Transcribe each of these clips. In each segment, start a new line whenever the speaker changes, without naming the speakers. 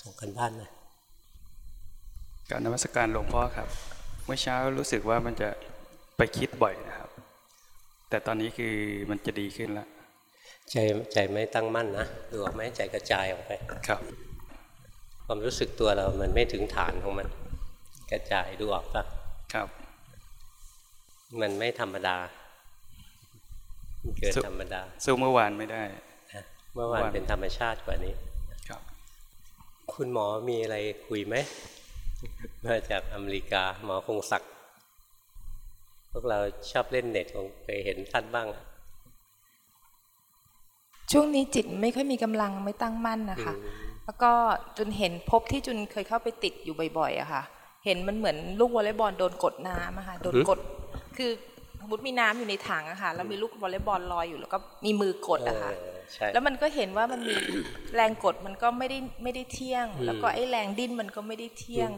ส่งกันบ้านนะ
การนมัสการหลวงพ่อครับ เมื่อเช้ารู้สึกว่ามันจะไปคิดบ่อยนะครับ แต่ตอนนี้คือมันจะดีขึ้นแล้ว
ใจใจไม่ตั้งมั่นนะดูออกไหมใจกระจายออกไป
ครับ
ความรู้สึกตัวเรามันไม่ถึงฐานของมัน กระจายดูออกปะ
ครับ
มันไม่ธรรมดาเกิดธรรมดา
สู้เมื่อวานไม่ได้
เมื่อวานเป็นธรรมชาติกว่านี้
ครับ
คุณหมอมีอะไรคุยไหม มาจากอเมริกาหมอคงศักดิ์พวกเราชอบเล่นเน็ตคงเคยเห็นท่านบ้าง
ช่วงนี้จิตไม่ค่อยมีกำลังไม่ตั้งมั่นนะคะ แล้วก็จนเห็นพบที่จุนเคยเข้าไปติดอยู่บ่อยๆอะค่ะ เห็นมันเหมือนลูกวอลเลย์บอลโดนกดน้ำอะค่ะโดนกดคือส มมติมีน้ำอยู่ในถังอะค่ะแล้วมีลูกวอลเลย์บอลลอยอยู่แล้วก็มีมือกดอะค่ะแล้วมันก็เห็นว่ามันมีแรงกดมันก็ไม่ได้ไม่ได้เที่ยง แล้วก็ไอ้แรงดิ้นมันก็ไม่ได้เที่ยง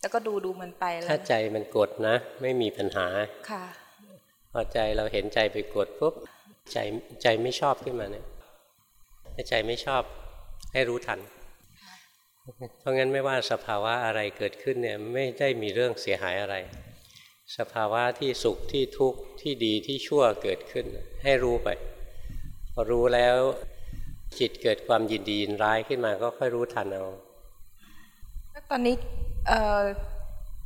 แล้วก็ดูดูมันไปแล้ว
ถ้าใจมันกดนะ ไม่มีปัญหา
ค่ะ
พอใจเราเห็นใจไปกดปุ๊บใจใจไม่ชอบขึ้นมาเนี่ยใจไม่ชอบให้รู้ทัน เพราะงั้นไม่ว่าสภาวะอะไรเกิดขึ้นเนี่ยไม่ได้มีเรื่องเสียหายอะไร สภาวะที่สุขที่ทุกข์ที่ดีที่ชั่วเกิดขึ้น ให้รู้ไป พอรู้แล้วจิตเกิดความยินดียินร้ายขึ้นมาก็ค่อยรู้ทันเอา
ตอนนี้เ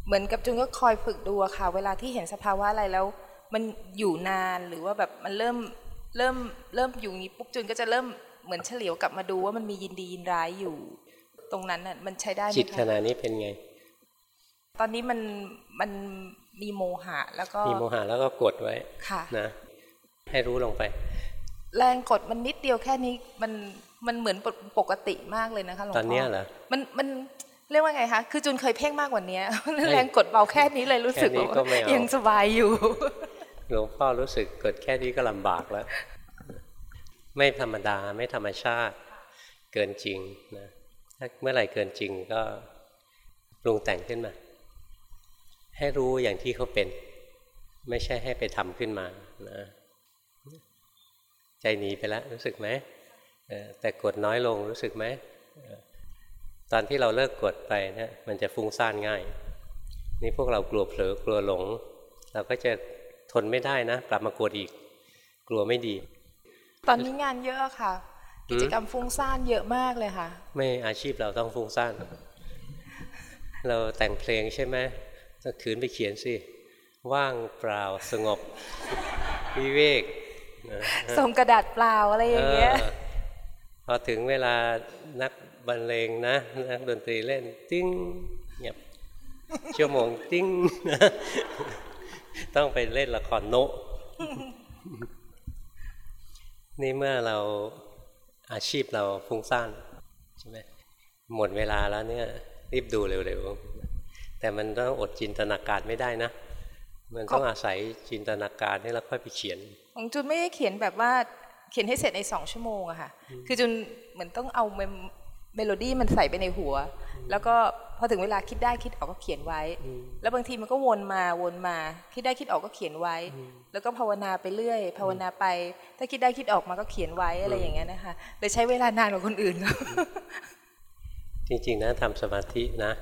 เหมือนกับจุนก็คอยฝึกดูอะค่ะ เวลาที่เห็นสภาวะอะไรแล้ว มันอยู่นานหรือว่าแบบมันเริ่มเริ่มเริ่มอยู่งี้ปุ๊บจุนก็จะเริ่มเหมือนเฉลียวกลับมาดูว่ามันมียินดียินร้ายอยู่ ตรงนั้นน่ะมันใช้ได้ไหม
จิตขณะนี้เป็นไง
ตอนนี้มันมัน มีโมหะแล้วก็
มีโมหะแล้วก็กดไว้
ค่ะ
นะให้รู้ลงไป
แรงกดมันนิดเดียวแค่นี้มันมันเหมือนปกติมากเลยนะคะหลวงพ่
อตอนนี้เหรอ
มันมันเรียกว่าไงคะคือจุนเคยเพ่งมากกว่านี้แรงกดเบาแค่นี้เลยรู้สึกว่ายังสบายอยู่
หลวงพ่อรู้สึกกดแค่นี้ก็ลำบากแล้ว ไม่ธรรมดาไม่ธรรมชาติ เกินจริงนะถ้าเมื่อไหร่เกินจริงก็ปรุงแต่งขึ้นมา ให้รู้อย่างที่เขาเป็น ไม่ใช่ให้ไปทำขึ้นมานะใจหนีไปแล้วรู้สึกไหมแต่กดน้อยลงรู้สึกไหมตอนที่เราเลิกกดไปเนะี่ยมันจะฟุ้งซ่านง่าย นี่พวกเรากลัวเผลอกลัวหลง เราก็จะทนไม่ได้นะกลับมากดอีก กลัวไม่ดี
ตอนนี้งานเยอะค่ะ กิจกรรมฟุ้งซ่านเยอะมากเลยค่ะ
ไม่อาชีพเราต้องฟุ้งซ่าน เราแต่งเพลงใช่ไหม ต้องขืนไปเขียนสิ ว่างเปล่าสงบ วิเวก
ส่งกระดาษเปล่าอะไรอย่างเงี้ย
พอถึงเวลานักบรรเลงนะ นักดนตรีเล่น ติ้งเงียบชั่วโมงติ้งต้องไปเล่นละครโนนี่เมื่อเราอาชีพเราฟุ้งซ่านใช่ไหมหมดเวลาแล้วเนี่ย รีบดูเร็วๆ แต่มันต้องอดจินตนาการไม่ได้นะ มันต้องอาศัยจินตนาการให้แล้วค่อยไปเขียน
ของจุนไม่ได้เขียนแบบว่าเขียนให้เสร็จในสองชั่วโมงอะค่ะ คือจุนเหมือนต้องเอาเมโลดี้มันใส่ไปในหัว แล้วก็พอถึงเวลาคิดได้คิดออกก็เขียนไว้ แล้วบางทีมันก็วนมาวนมา คิดได้คิดออกก็เขียนไว้ แล้วก็ภาวนาไปเรื่อย ภาวนาไป ถ้าคิดได้คิดออกมาก็เขียนไว้อะไรอย่างเงี้ยนะคะเลยใช้เวลานานกว่าคนอื่น
จริงๆนะทำสมาธินะ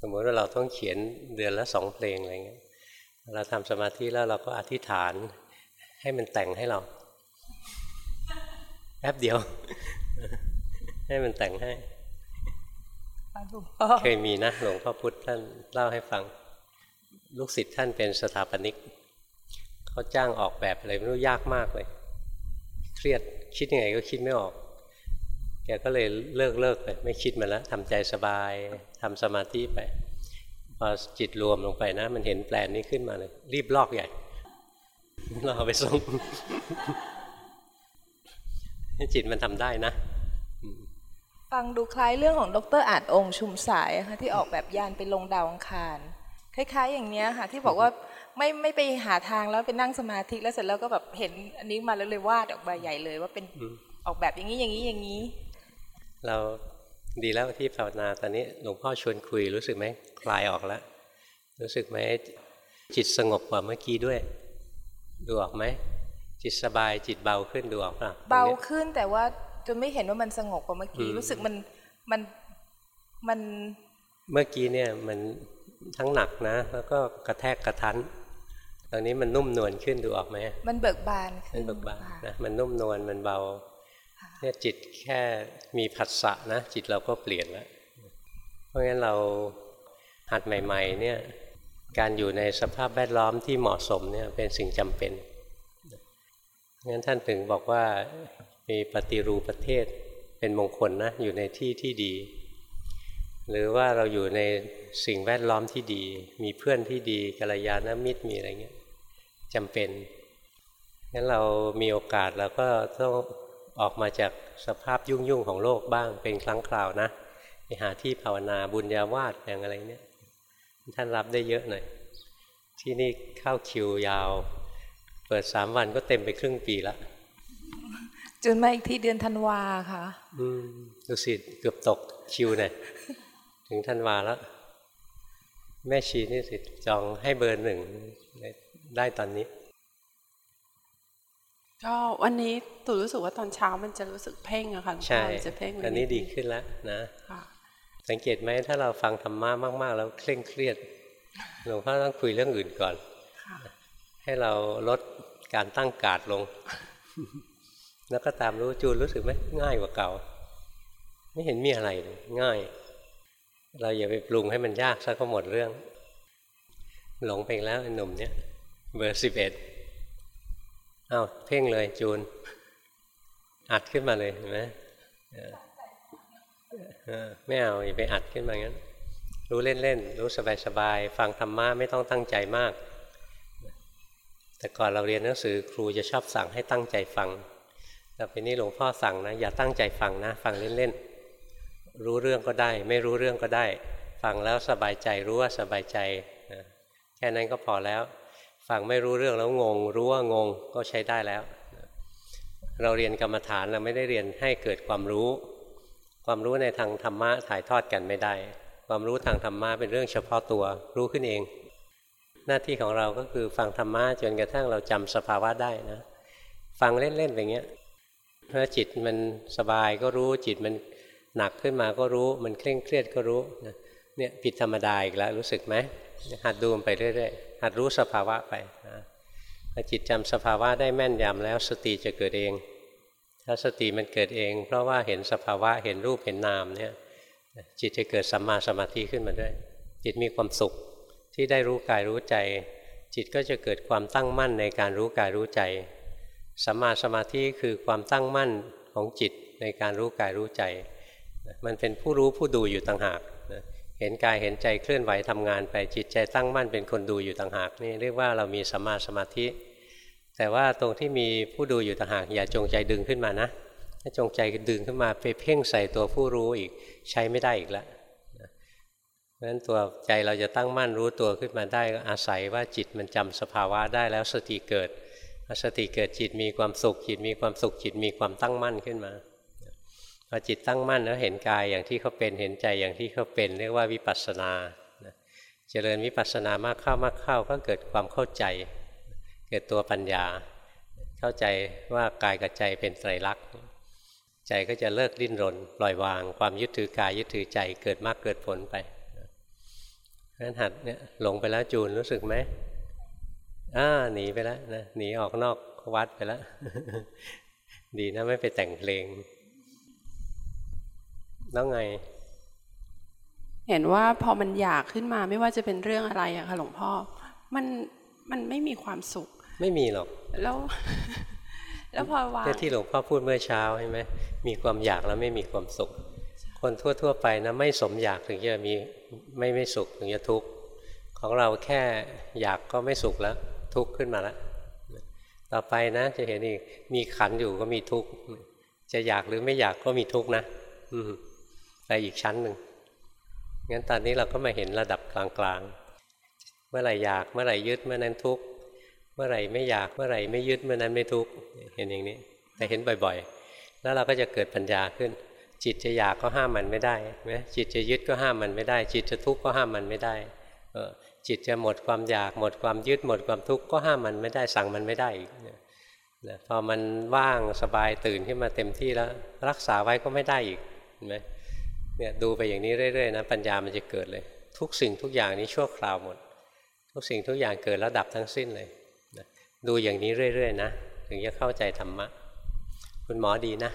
สมมติว่าเราต้องเขียนเดือนละสองเพลงอะไรเงี้ยเราทำสมาธิแล้วเราก็อธิษฐาน ให้มันแต่งให้เราแป๊บเดียว ให้มันแต่งให้เคยมีนะหลวงพ่อพุธท่านเล่าให้ฟัง ลูกศิษย์ท่านเป็นสถาปนิกเขาจ้างออกแบบอะไรไม่รู้ยากมากเลย เครียดคิดยังไงก็คิดไม่ออก แกก็เลยเลิกเลิกไปไม่คิดมาแล้วทำใจสบายทำสมาธิไป พอจิตรวมลงไปนะ มันเห็นแปลนนี้ขึ้นมาเลย รีบลอกใหญ่เราเอาไปส่งจิตมันทำได้นะ
ฟังดูคล้ายเรื่องของดรอาจองชุมสายค่ะที่ออกแบบยานไปลงดาวอังคาร คล้ายๆ อย่างเนี้ยค่ะ ที่บอกว่าไม่ไม่ไปหาทางแล้วไปนั่งสมาธิแล้วเสร็จแล้วก็แบบเห็นอันนี้มาแล้วเลยวาดออกมาใหญ่เลย ว่าเป็นออกแบบอย่างนี้อย่างนี้อย่างนี้
เราดีแล้วที่ภาวนาตอนนี้หลวงพ่อชวนคุยรู้สึกไหมคลายออกแล้ว รู้สึกไหมจิตสงบกว่าเมื่อกี้ด้วย ดูออกไหมจิตสบายจิตเบาขึ้นดูออกป่ะ
เบาขึ้นแต่ว่าจนไม่เห็นว่ามันสงบกว่าเมื่อกี้รู้สึกมันมันมัน
เมื่อกี้เนี่ยมันทั้งหนักนะ แล้วก็กระแทกกระทันตอนนี้มันนุ่มนวลขึ้นดูออกไหม
มันเบิกบาน
มันเบิกบาน
ค่ะ
นะมันนุ่มนวลมันเบา เนี่ยจิตแค่มีผัสสะนะ จิตเราก็เปลี่ยนแล้ว เพราะงั้นเราหัดใหม่ ๆ เนี่ยการอยู่ในสภาพแวดล้อมที่เหมาะสมเนี่ยเป็นสิ่งจำเป็นงั้นท่านถึงบอกว่ามีปฏิรูปประเทศเป็นมงคลนะอยู่ในที่ที่ดี หรือว่าเราอยู่ในสิ่งแวดล้อมที่ดี มีเพื่อนที่ดีกัลยาณมิตรมีอะไรเงี้ยจำเป็นงั้นเรามีโอกาสเราก็ต้อง ออกมาจากสภาพยุ่งยุ่งๆของโลกบ้างเป็นครั้งคราวนะไปหาที่ภาวนาบุญญาวาสอย่างอะไรเนี่ยท่านรับได้เยอะหน่อย ที่นี่เข้าคิวยาว เปิดสามวันก็เต็มไปครึ่งปีละ
จนมาอีกที่เดือนธันวาค่ะ
อืมดูสิเกือบตกคิวเนี่ยถึงธันวาแล้วแม่ชีนี่สิจองให้เบอร์หนึ่งได้ตอนนี้
ก็วันนี้ตู่รู้สึกว่าตอนเช้ามันจะรู้สึกเพ่งอะค่ะหลวงพ่อ
ใช่
มันจะเพ่งไว้
ตอนนี้
ด
ดีขึ้นแล้วนะ
ค่ะ
สังเกตไหมถ้าเราฟังธรรมะมาก ๆ แล้วเคร่งเครียดหลวงพ่อต้องคุยเรื่องอื่นก่อน
ค่ะ
ให้เราลดการตั้งการ์ดลง แล้วก็ตามรู้จูนรู้สึกไหมง่ายกว่าเก่า ไม่เห็นมีอะไรเลยง่าย เราอย่าไปปรุงให้มันยากซะก็หมดเรื่อง หลงไปอีกแล้วไอ้หนุ่มเนี่ยเบอร์สิบเอ็ด อ้าวเพ่งเลยจูน อัดขึ้นมาเลยเห็นไหมไม่เอาอย่าไปอัดขึ้นมางั้น รู้เล่นๆ รู้สบายๆ ฟังธรรมะไม่ต้องตั้งใจมาก แต่ก่อนเราเรียนหนังสือครูจะชอบสั่งให้ตั้งใจฟัง แต่ปีนี้หลวงพ่อสั่งนะ อย่าตั้งใจฟังนะ ฟังเล่นๆ รู้เรื่องก็ได้ ไม่รู้เรื่องก็ได้ ฟังแล้วสบายใจรู้ว่าสบายใจ แค่นั้นก็พอแล้ว ฟังไม่รู้เรื่องแล้วงง รู้ว่างงก็ใช้ได้แล้ว เราเรียนกรรมฐานเราไม่ได้เรียนให้เกิดความรู้ ความรู้ในทางธรรมะถ่ายทอดกันไม่ได้ ความรู้ทางธรรมะเป็นเรื่องเฉพาะตัว รู้ขึ้นเอง หน้าที่ของเราก็คือฟังธรรมะจนกระทั่งเราจำสภาวะได้นะฟังเล่นๆแบบเงี้ยเพราจิตมันสบายก็รู้จิตมันหนักขึ้นมาก็รู้มันเคร่งเครียดก็รู้เนี่ยผิดธรรมดาอีกแล้วรู้สึกไหมหัดดูมันไปเรื่อยๆหัดรู้สภาวะไปนะพอจิตจำสภาวะได้แม่นยำแล้วสติจะเกิดเอง ถ้าสติมันเกิดเอง เพราะว่าเห็นสภาวะเห็นรูปเห็นนามเนี่ยจิตจะเกิดสัมมาสมาธิขึ้นมาด้วย จิตมีความสุขที่ได้รู้กายรู้ใจ จิตก็จะเกิดความตั้งมั่นในการรู้กายรู้ใจสัมมาสมาธิคือความตั้งมั่นของจิตในการรู้กายรู้ใจ มันเป็นผู้รู้ผู้ดูอยู่ต่างหาก เห็นกายเห็นใจเคลื่อนไหวทำงานไปจิตใจตั้งมั่นเป็นคนดูอยู่ต่างหากนี่เรียกว่าเรามีสัมมาสมาธิ แต่ว่าตรงที่มีผู้ดูอยู่ต่างหากอย่าจงใจดึงขึ้นมานะถ้าจงใจดึงขึ้นมาไปเพ่งใส่ตัวผู้รู้อีกใช้ไม่ได้อีกแล้วนะเพราะฉะนั้นตัวใจเราจะตั้งมั่นรู้ตัวขึ้นมาได้ก็อาศัยว่าจิตมันจำสภาวะได้แล้วสติเกิดพอสติเกิดจิตมีความสุขจิตมีความสุขจิตมีความตั้งมั่นขึ้นมา อจิตตั้งมั่นแล้วเห็นกายอย่างที่เขาเป็นเห็นใจอย่างที่เขาเป็นเรียกว่าวิปัสสนาเจริญวิปัสสนามากเข้ามากเข้าก็เกิดความเข้าใจ เกิดตัวปัญญา เข้าใจว่ากายกับใจเป็นไตรลักษณ์ใจก็จะเลิกดิ้นรน ปล่อยวางความยึดถือกายยึดถือใจเกิดมากเกิดผลไปนั้นหัดเนี่ยหลงไปแล้วจูนรู้สึกไหมอ่าหนีไปแล้วนะหนีออกนอกวัดไปแล้ว ดีนะไม่ไปแต่งเพลง แล้วไง
เห็นว่าพอมันอยากขึ้นมาไม่ว่าจะเป็นเรื่องอะไรอะค่ะหลวงพ่อ มันมันไม่มีความสุข
ไม่มีหรอก
แล้ว แล้วพอวาง
เนี่ยที่หลวงพ่อพูดเมื่อเช้าใช่ไหมมีความอยากแล้วไม่มีความสุข คนทั่ว ๆ ไปนะไม่สมอยากถึงจะมีไม่ไม่สุขถึงจะทุกข์ของเราแค่อยากก็ไม่สุขแล้ว ทุกข์ขึ้นมาแล้วต่อไปนะ จะเห็นอีกมีขันอยู่ก็มีทุกข์จะอยากหรือไม่อยากก็มีทุกข์นะ อืม ไปอีกชั้นหนึ่งงั้นตอนนี้เราก็มาเห็นระดับกลางๆ เมื่อไหร่อยากเมื่อไหร่ยึดเมื่อนั้นทุกข์เมื่อไหร่ไม่อยากเมื่อไหร่ไม่ยึดเมื่อนั้นไม่ทุกข์เห็นอย่างนี้ แต่เห็นบ่อยๆ แล้วเราก็จะเกิดปัญญาขึ้น จิตจะอยากก็ห้ามมันไม่ได้ไหมจิตจะยึดก็ห้ามมันไม่ได้ จิตจะทุกข์ก็ห้ามมันไม่ได้เออจิตจะหมดความอยากหมดความยึดหมดความทุกข์ก็ห้ามมันไม่ได้สั่งมันไม่ได้อีกนะพอมันว่างสบายตื่นขึ้นมาเต็มที่แล้ว รักษาไว้ก็ไม่ได้อีกเห็นไหม เนี่ยดูไปอย่างนี้เรื่อยๆนะปัญญามันจะเกิดเลย ทุกสิ่งทุกอย่างนี้ชั่วคราวหมด ทุกสิ่งทุกอย่างเกิดแล้วดับทั้งสิ้นเลยนะดูอย่างนี้เรื่อยๆนะถึงจะเข้าใจธรรมะ คุณหมอดีนะ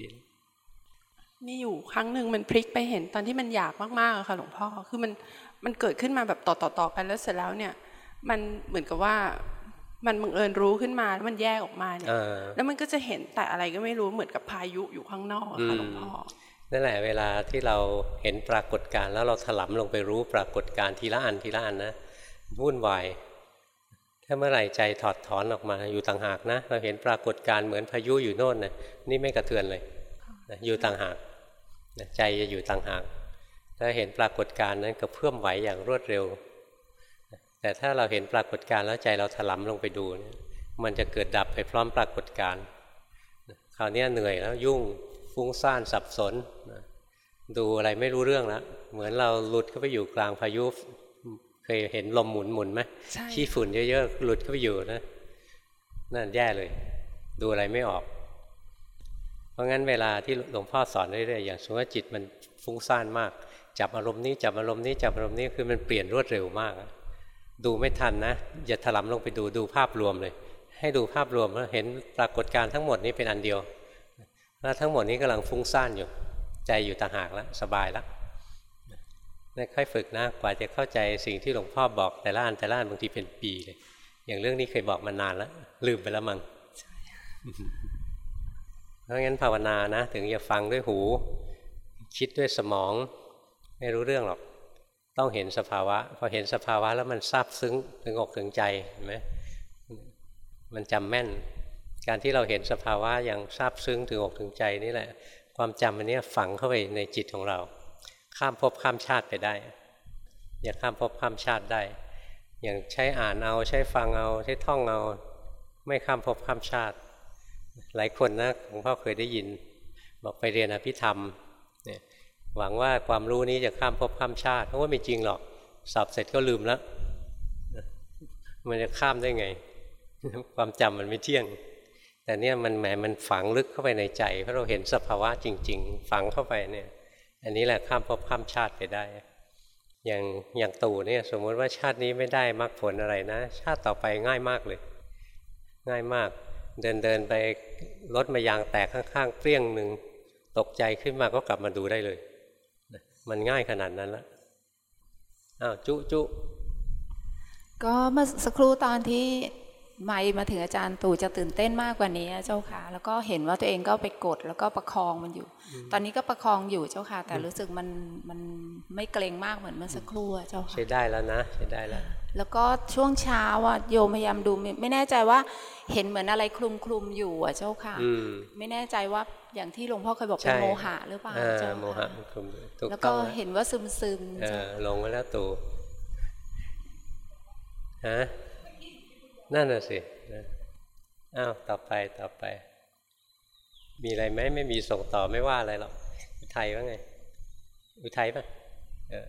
ดี
มีอยู่ครั้งหนึ่งมันพลิกไปเห็นตอนที่มันอยากมากๆอะค่ะหลวงพ่อคือมันมันเกิดขึ้นมาแบบต่อๆๆกันแล้วเสร็จแล้วเนี่ย มันเหมือนกับว่ามันบังเอิญรู้ขึ้นมาแล้วมันแยกออกมาเนี่ย
เออ
แล้วมันก็จะเห็นแต่อะไรก็ไม่รู้เหมือนกับพายุอยู่ข้างนอกอะค่ะหลวงพ่อ
นั่นแหละเวลาที่เราเห็นปรากฏการณ์แล้วเราถลำลงไปรู้ปรากฏการณ์ทีละอันทีละอันนะวุ่นวายถ้าเมื่อไหร่ใจถอดถอนออกมาอยู่ต่างหากนะ เราเห็นปรากฏการณ์เหมือนพายุอยู่โน่นนะนี่ไม่กระเทือนเลยอยู่ต่างหากใจจะอยู่ต่างหากถ้าเห็นปรากฏการณ์นั้นก็เพิ่มไหวอย่างรวดเร็ว แต่ถ้าเราเห็นปรากฏการณ์แล้วใจเราถลำลงไปดู มันจะเกิดดับไปพร้อมปรากฏการณ์คราวนี้เหนื่อยแล้วยุ่ง ฟุ้งซ่านสับสนนะดูอะไรไม่รู้เรื่องแล้วเหมือนเราหลุดเข้าไปอยู่กลางพายุเคยเห็นลมหมุนหมุนไหม
ใช่
ขี้ฝุ่นเยอะๆหลุดเข้าไปอยู่นะนั่นแย่เลย ดูอะไรไม่ออก เพราะงั้นเวลาที่หลวงพ่อสอนเรื่อยๆอย่างสมมติว่าจิตมันฟุ้งซ่านมาก จับอารมณ์นี้จับอารมณ์นี้จับอารมณ์นี้คือมันเปลี่ยนรวดเร็วมากอะดูไม่ทันนะอย่าถลำลงไปดูดูภาพรวมเลย ให้ดูภาพรวมแล้วเห็นปรากฏการณ์ทั้งหมดนี้เป็นอันเดียว แล้วทั้งหมดนี้กำลังฟุ้งซ่านอยู่ ใจอยู่ต่างหากแล้วสบายแล้วค่อยฝึกนะกว่าจะเข้าใจสิ่งที่หลวงพ่อบอกแต่ละอันแต่ละอันบางทีเป็นปีเลย อย่างเรื่องนี้เคยบอกมานานแล้วลืมไปแล้วมั้งเพราะงั้นภาวนานะ ถึงจะฟังด้วยหู คิดด้วยสมอง ไม่รู้เรื่องหรอก ต้องเห็นสภาวะ พอเห็นสภาวะแล้วมันซาบซึ้งถึงอกถึงใจเห็นไหมมันจำแม่น การที่เราเห็นสภาวะอย่างซาบซึ้งถึงอกถึงใจนี่แหละ ความจำอันนี้ฝังเข้าไปในจิตของเรา ข้ามภพข้ามชาติไปได้ อย่าข้ามภพข้ามชาติได้ อย่างใช้อ่านเอาใช้ฟังเอาใช้ท่องเอาไม่ข้ามภพข้ามชาติ หลายคนนะหลวงพ่อเคยได้ยิน บอกไปเรียนอภิธรรมเนี่ยหวังว่าความรู้นี้จะข้ามภพข้ามชาติเพราะว่าไม่จริงหรอกสอบเสร็จก็ลืมแล้วมันจะข้ามได้ไง ความจำมันไม่เที่ยง แต่เนี่ยมันแหมมันฝังลึกเข้าไปในใจเพราะเราเห็นสภาวะจริง ๆ ฝังเข้าไปเนี่ย อันนี้แหละข้ามภพข้ามชาติไปได้ อย่างอย่างตู่เนี่ยสมมติว่าชาตินี้ไม่ได้มรรคผลอะไรนะ ชาติต่อไปง่ายมากเลย ง่ายมาก เดินเดินไปรถมายางแตกข้างๆเปรี้ยงหนึ่งตกใจขึ้นมาก็กลับมาดูได้เลย มันง่ายขนาดนั้นละอ้าวจุจุ
ก็เมื่อสักครู่ตอนที่ ไม่มาถึงอาจารย์ตู่จะตื่นเต้นมากกว่านี้เจ้าค่ะ แล้วก็เห็นว่าตัวเองก็ไปกดแล้วก็ประคองมันอยู่ ตอนนี้ก็ประคองอยู่เจ้าค่ะ แต่รู้สึกมันมันไม่เกรงมากเหมือนเมื่อสักครู่อะเจ้าค่ะ
ใช้ได้แล้วนะใช้ได้แล้ว
แล้วก็ช่วงเช้าอะโยมพยายามดูไม่ไม่แน่ใจว่าเห็นเหมือนอะไรคลุมคลุมๆอยู่อะเจ้าค่ะ
อืม
ไม่แน่ใจว่าอย่างที่หลวงพ่อเคยบอกเป็น
ใช่
โมหะหรือเปล่า
อ่า
เจ้า
โมหะ
ค่ะ
มันคลุมด้วยถูก
แล้ว
ต้
ก็
องแล้ว
เห็นว่าซึมซึมๆ
เอ
เจ้า
อลงไว้แล้วตู่ฮะ นั่นน่ะสินะอ้าวต่อไปต่อไป มีอะไรไหมไม่มีส่งต่อไม่ว่าอะไรหรอกอุทัยว่าไง อุทัยป่ะเออ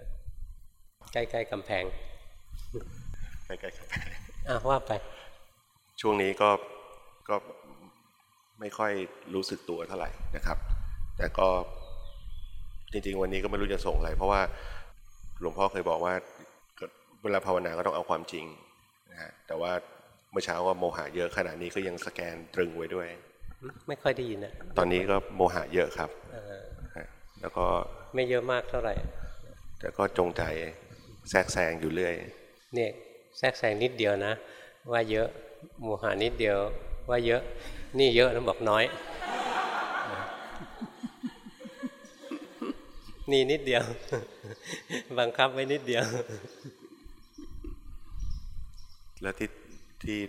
ใกล้ๆกำแพง
ใกล้ๆครับ
อ้าวว่าไป
ช่วงนี้ก็ก็ไม่ค่อยรู้สึกตัวเท่าไหร่นะครับ แต่ก็จริงๆ วันนี้ก็ไม่รู้จะส่งอะไร เพราะว่าหลวงพ่อเคยบอกว่าก็เวลาภาวนาก็ต้องเอาความจริงนะฮะแต่ว่า เมื่อเช้าก็โมหะเยอะขนาดนี้ก็ยังสแกนตรึงไว้ด้วย
ไม่ค่อยได้ยินนะ
ตอนนี้ก็โมหะเยอะครับ
เออ
ฮะแล้วก็
ไม่เยอะมากเท่าไหร่
แต่ก็จงใจแทรกแซงอยู่เรื่อย
เนี่ยแทรกแซงนิดเดียวนะ ว่าเยอะโมหานิดเดียว ว่าเยอะนี่เยอะนะบอกน้อย นี่นิดเดียว บังคับไว้นิดเดียว
แล้วที่ ที่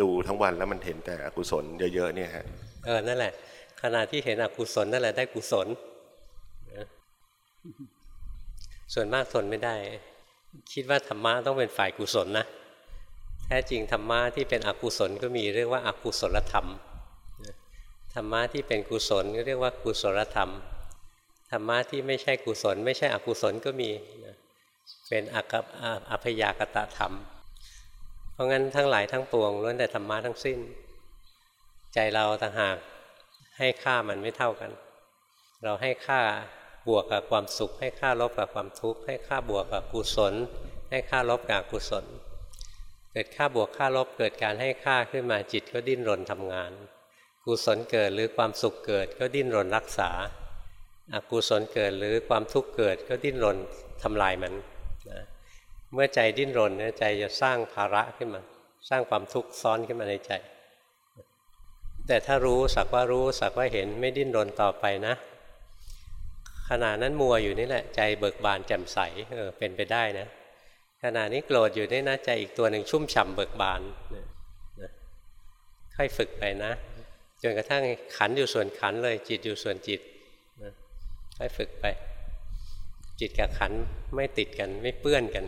ดูทั้งวันแล้วมันเห็นแต่อกุศลเยอะๆเนี่ยฮะ
เออนั่นแหละ ขณะที่เห็นอกุศลนั่นแหละได้กุศลส่วนมากทนไม่ได้ คิดว่าธรรมะต้องเป็นฝ่ายกุศลนะแท้จริงธรรมะที่เป็นอกุศลก็มีเรียกว่าอากุศลธรรมธรรมะที่เป็นกุศลก็เรียกว่ากุศลธรรมธรรมะที่ไม่ใช่กุศล ไม่ใช่อกุศลก็มีเป็นอัพยากตะธรรม ราะงั้นทั้งหลายทั้งปวงล้วนแต่ธรรมะทั้งสิ้น ใจเราต่างหากให้ค่ามันไม่เท่ากัน เราให้ค่าบวกกับความสุข ให้ค่าลบกับความทุกข์ให้ค่าบวกกับกุศล ให้ค่าลบกับกุศล เกิดค่าบวกค่าลบเกิดการให้ค่าขึ้นมาจิตก็ดิ้นรนทำงาน กุศลเกิดหรือความสุขเกิดก็ดิ้นรนรักษาอกุศลเกิดหรือความทุกข์เกิดก็ดิ้นรนทำลายมัน เมื่อใจดิ้นรนเนี่ยใจจะสร้างภาระขึ้นมา สร้างความทุกข์ซ้อนขึ้นมาในใจ แต่ถ้ารู้สักว่ารู้สักว่าเห็นไม่ดิ้นรนต่อไปนะ ขณะนั้นมัวอยู่นี่แหละ ใจเบิกบานแจ่มใสเออเป็นไปได้นะ ขณะนี้โกรธอยู่นี่นะใจอีกตัวหนึ่งชุ่มฉ่ำเบิกบานนะค่อยฝึกไปนะจนกระทั่งขันอยู่ส่วนขันเลยจิตอยู่ส่วนจิตนะค่อยฝึกไป จิตกับขันไม่ติดกันไม่เปื้อนกัน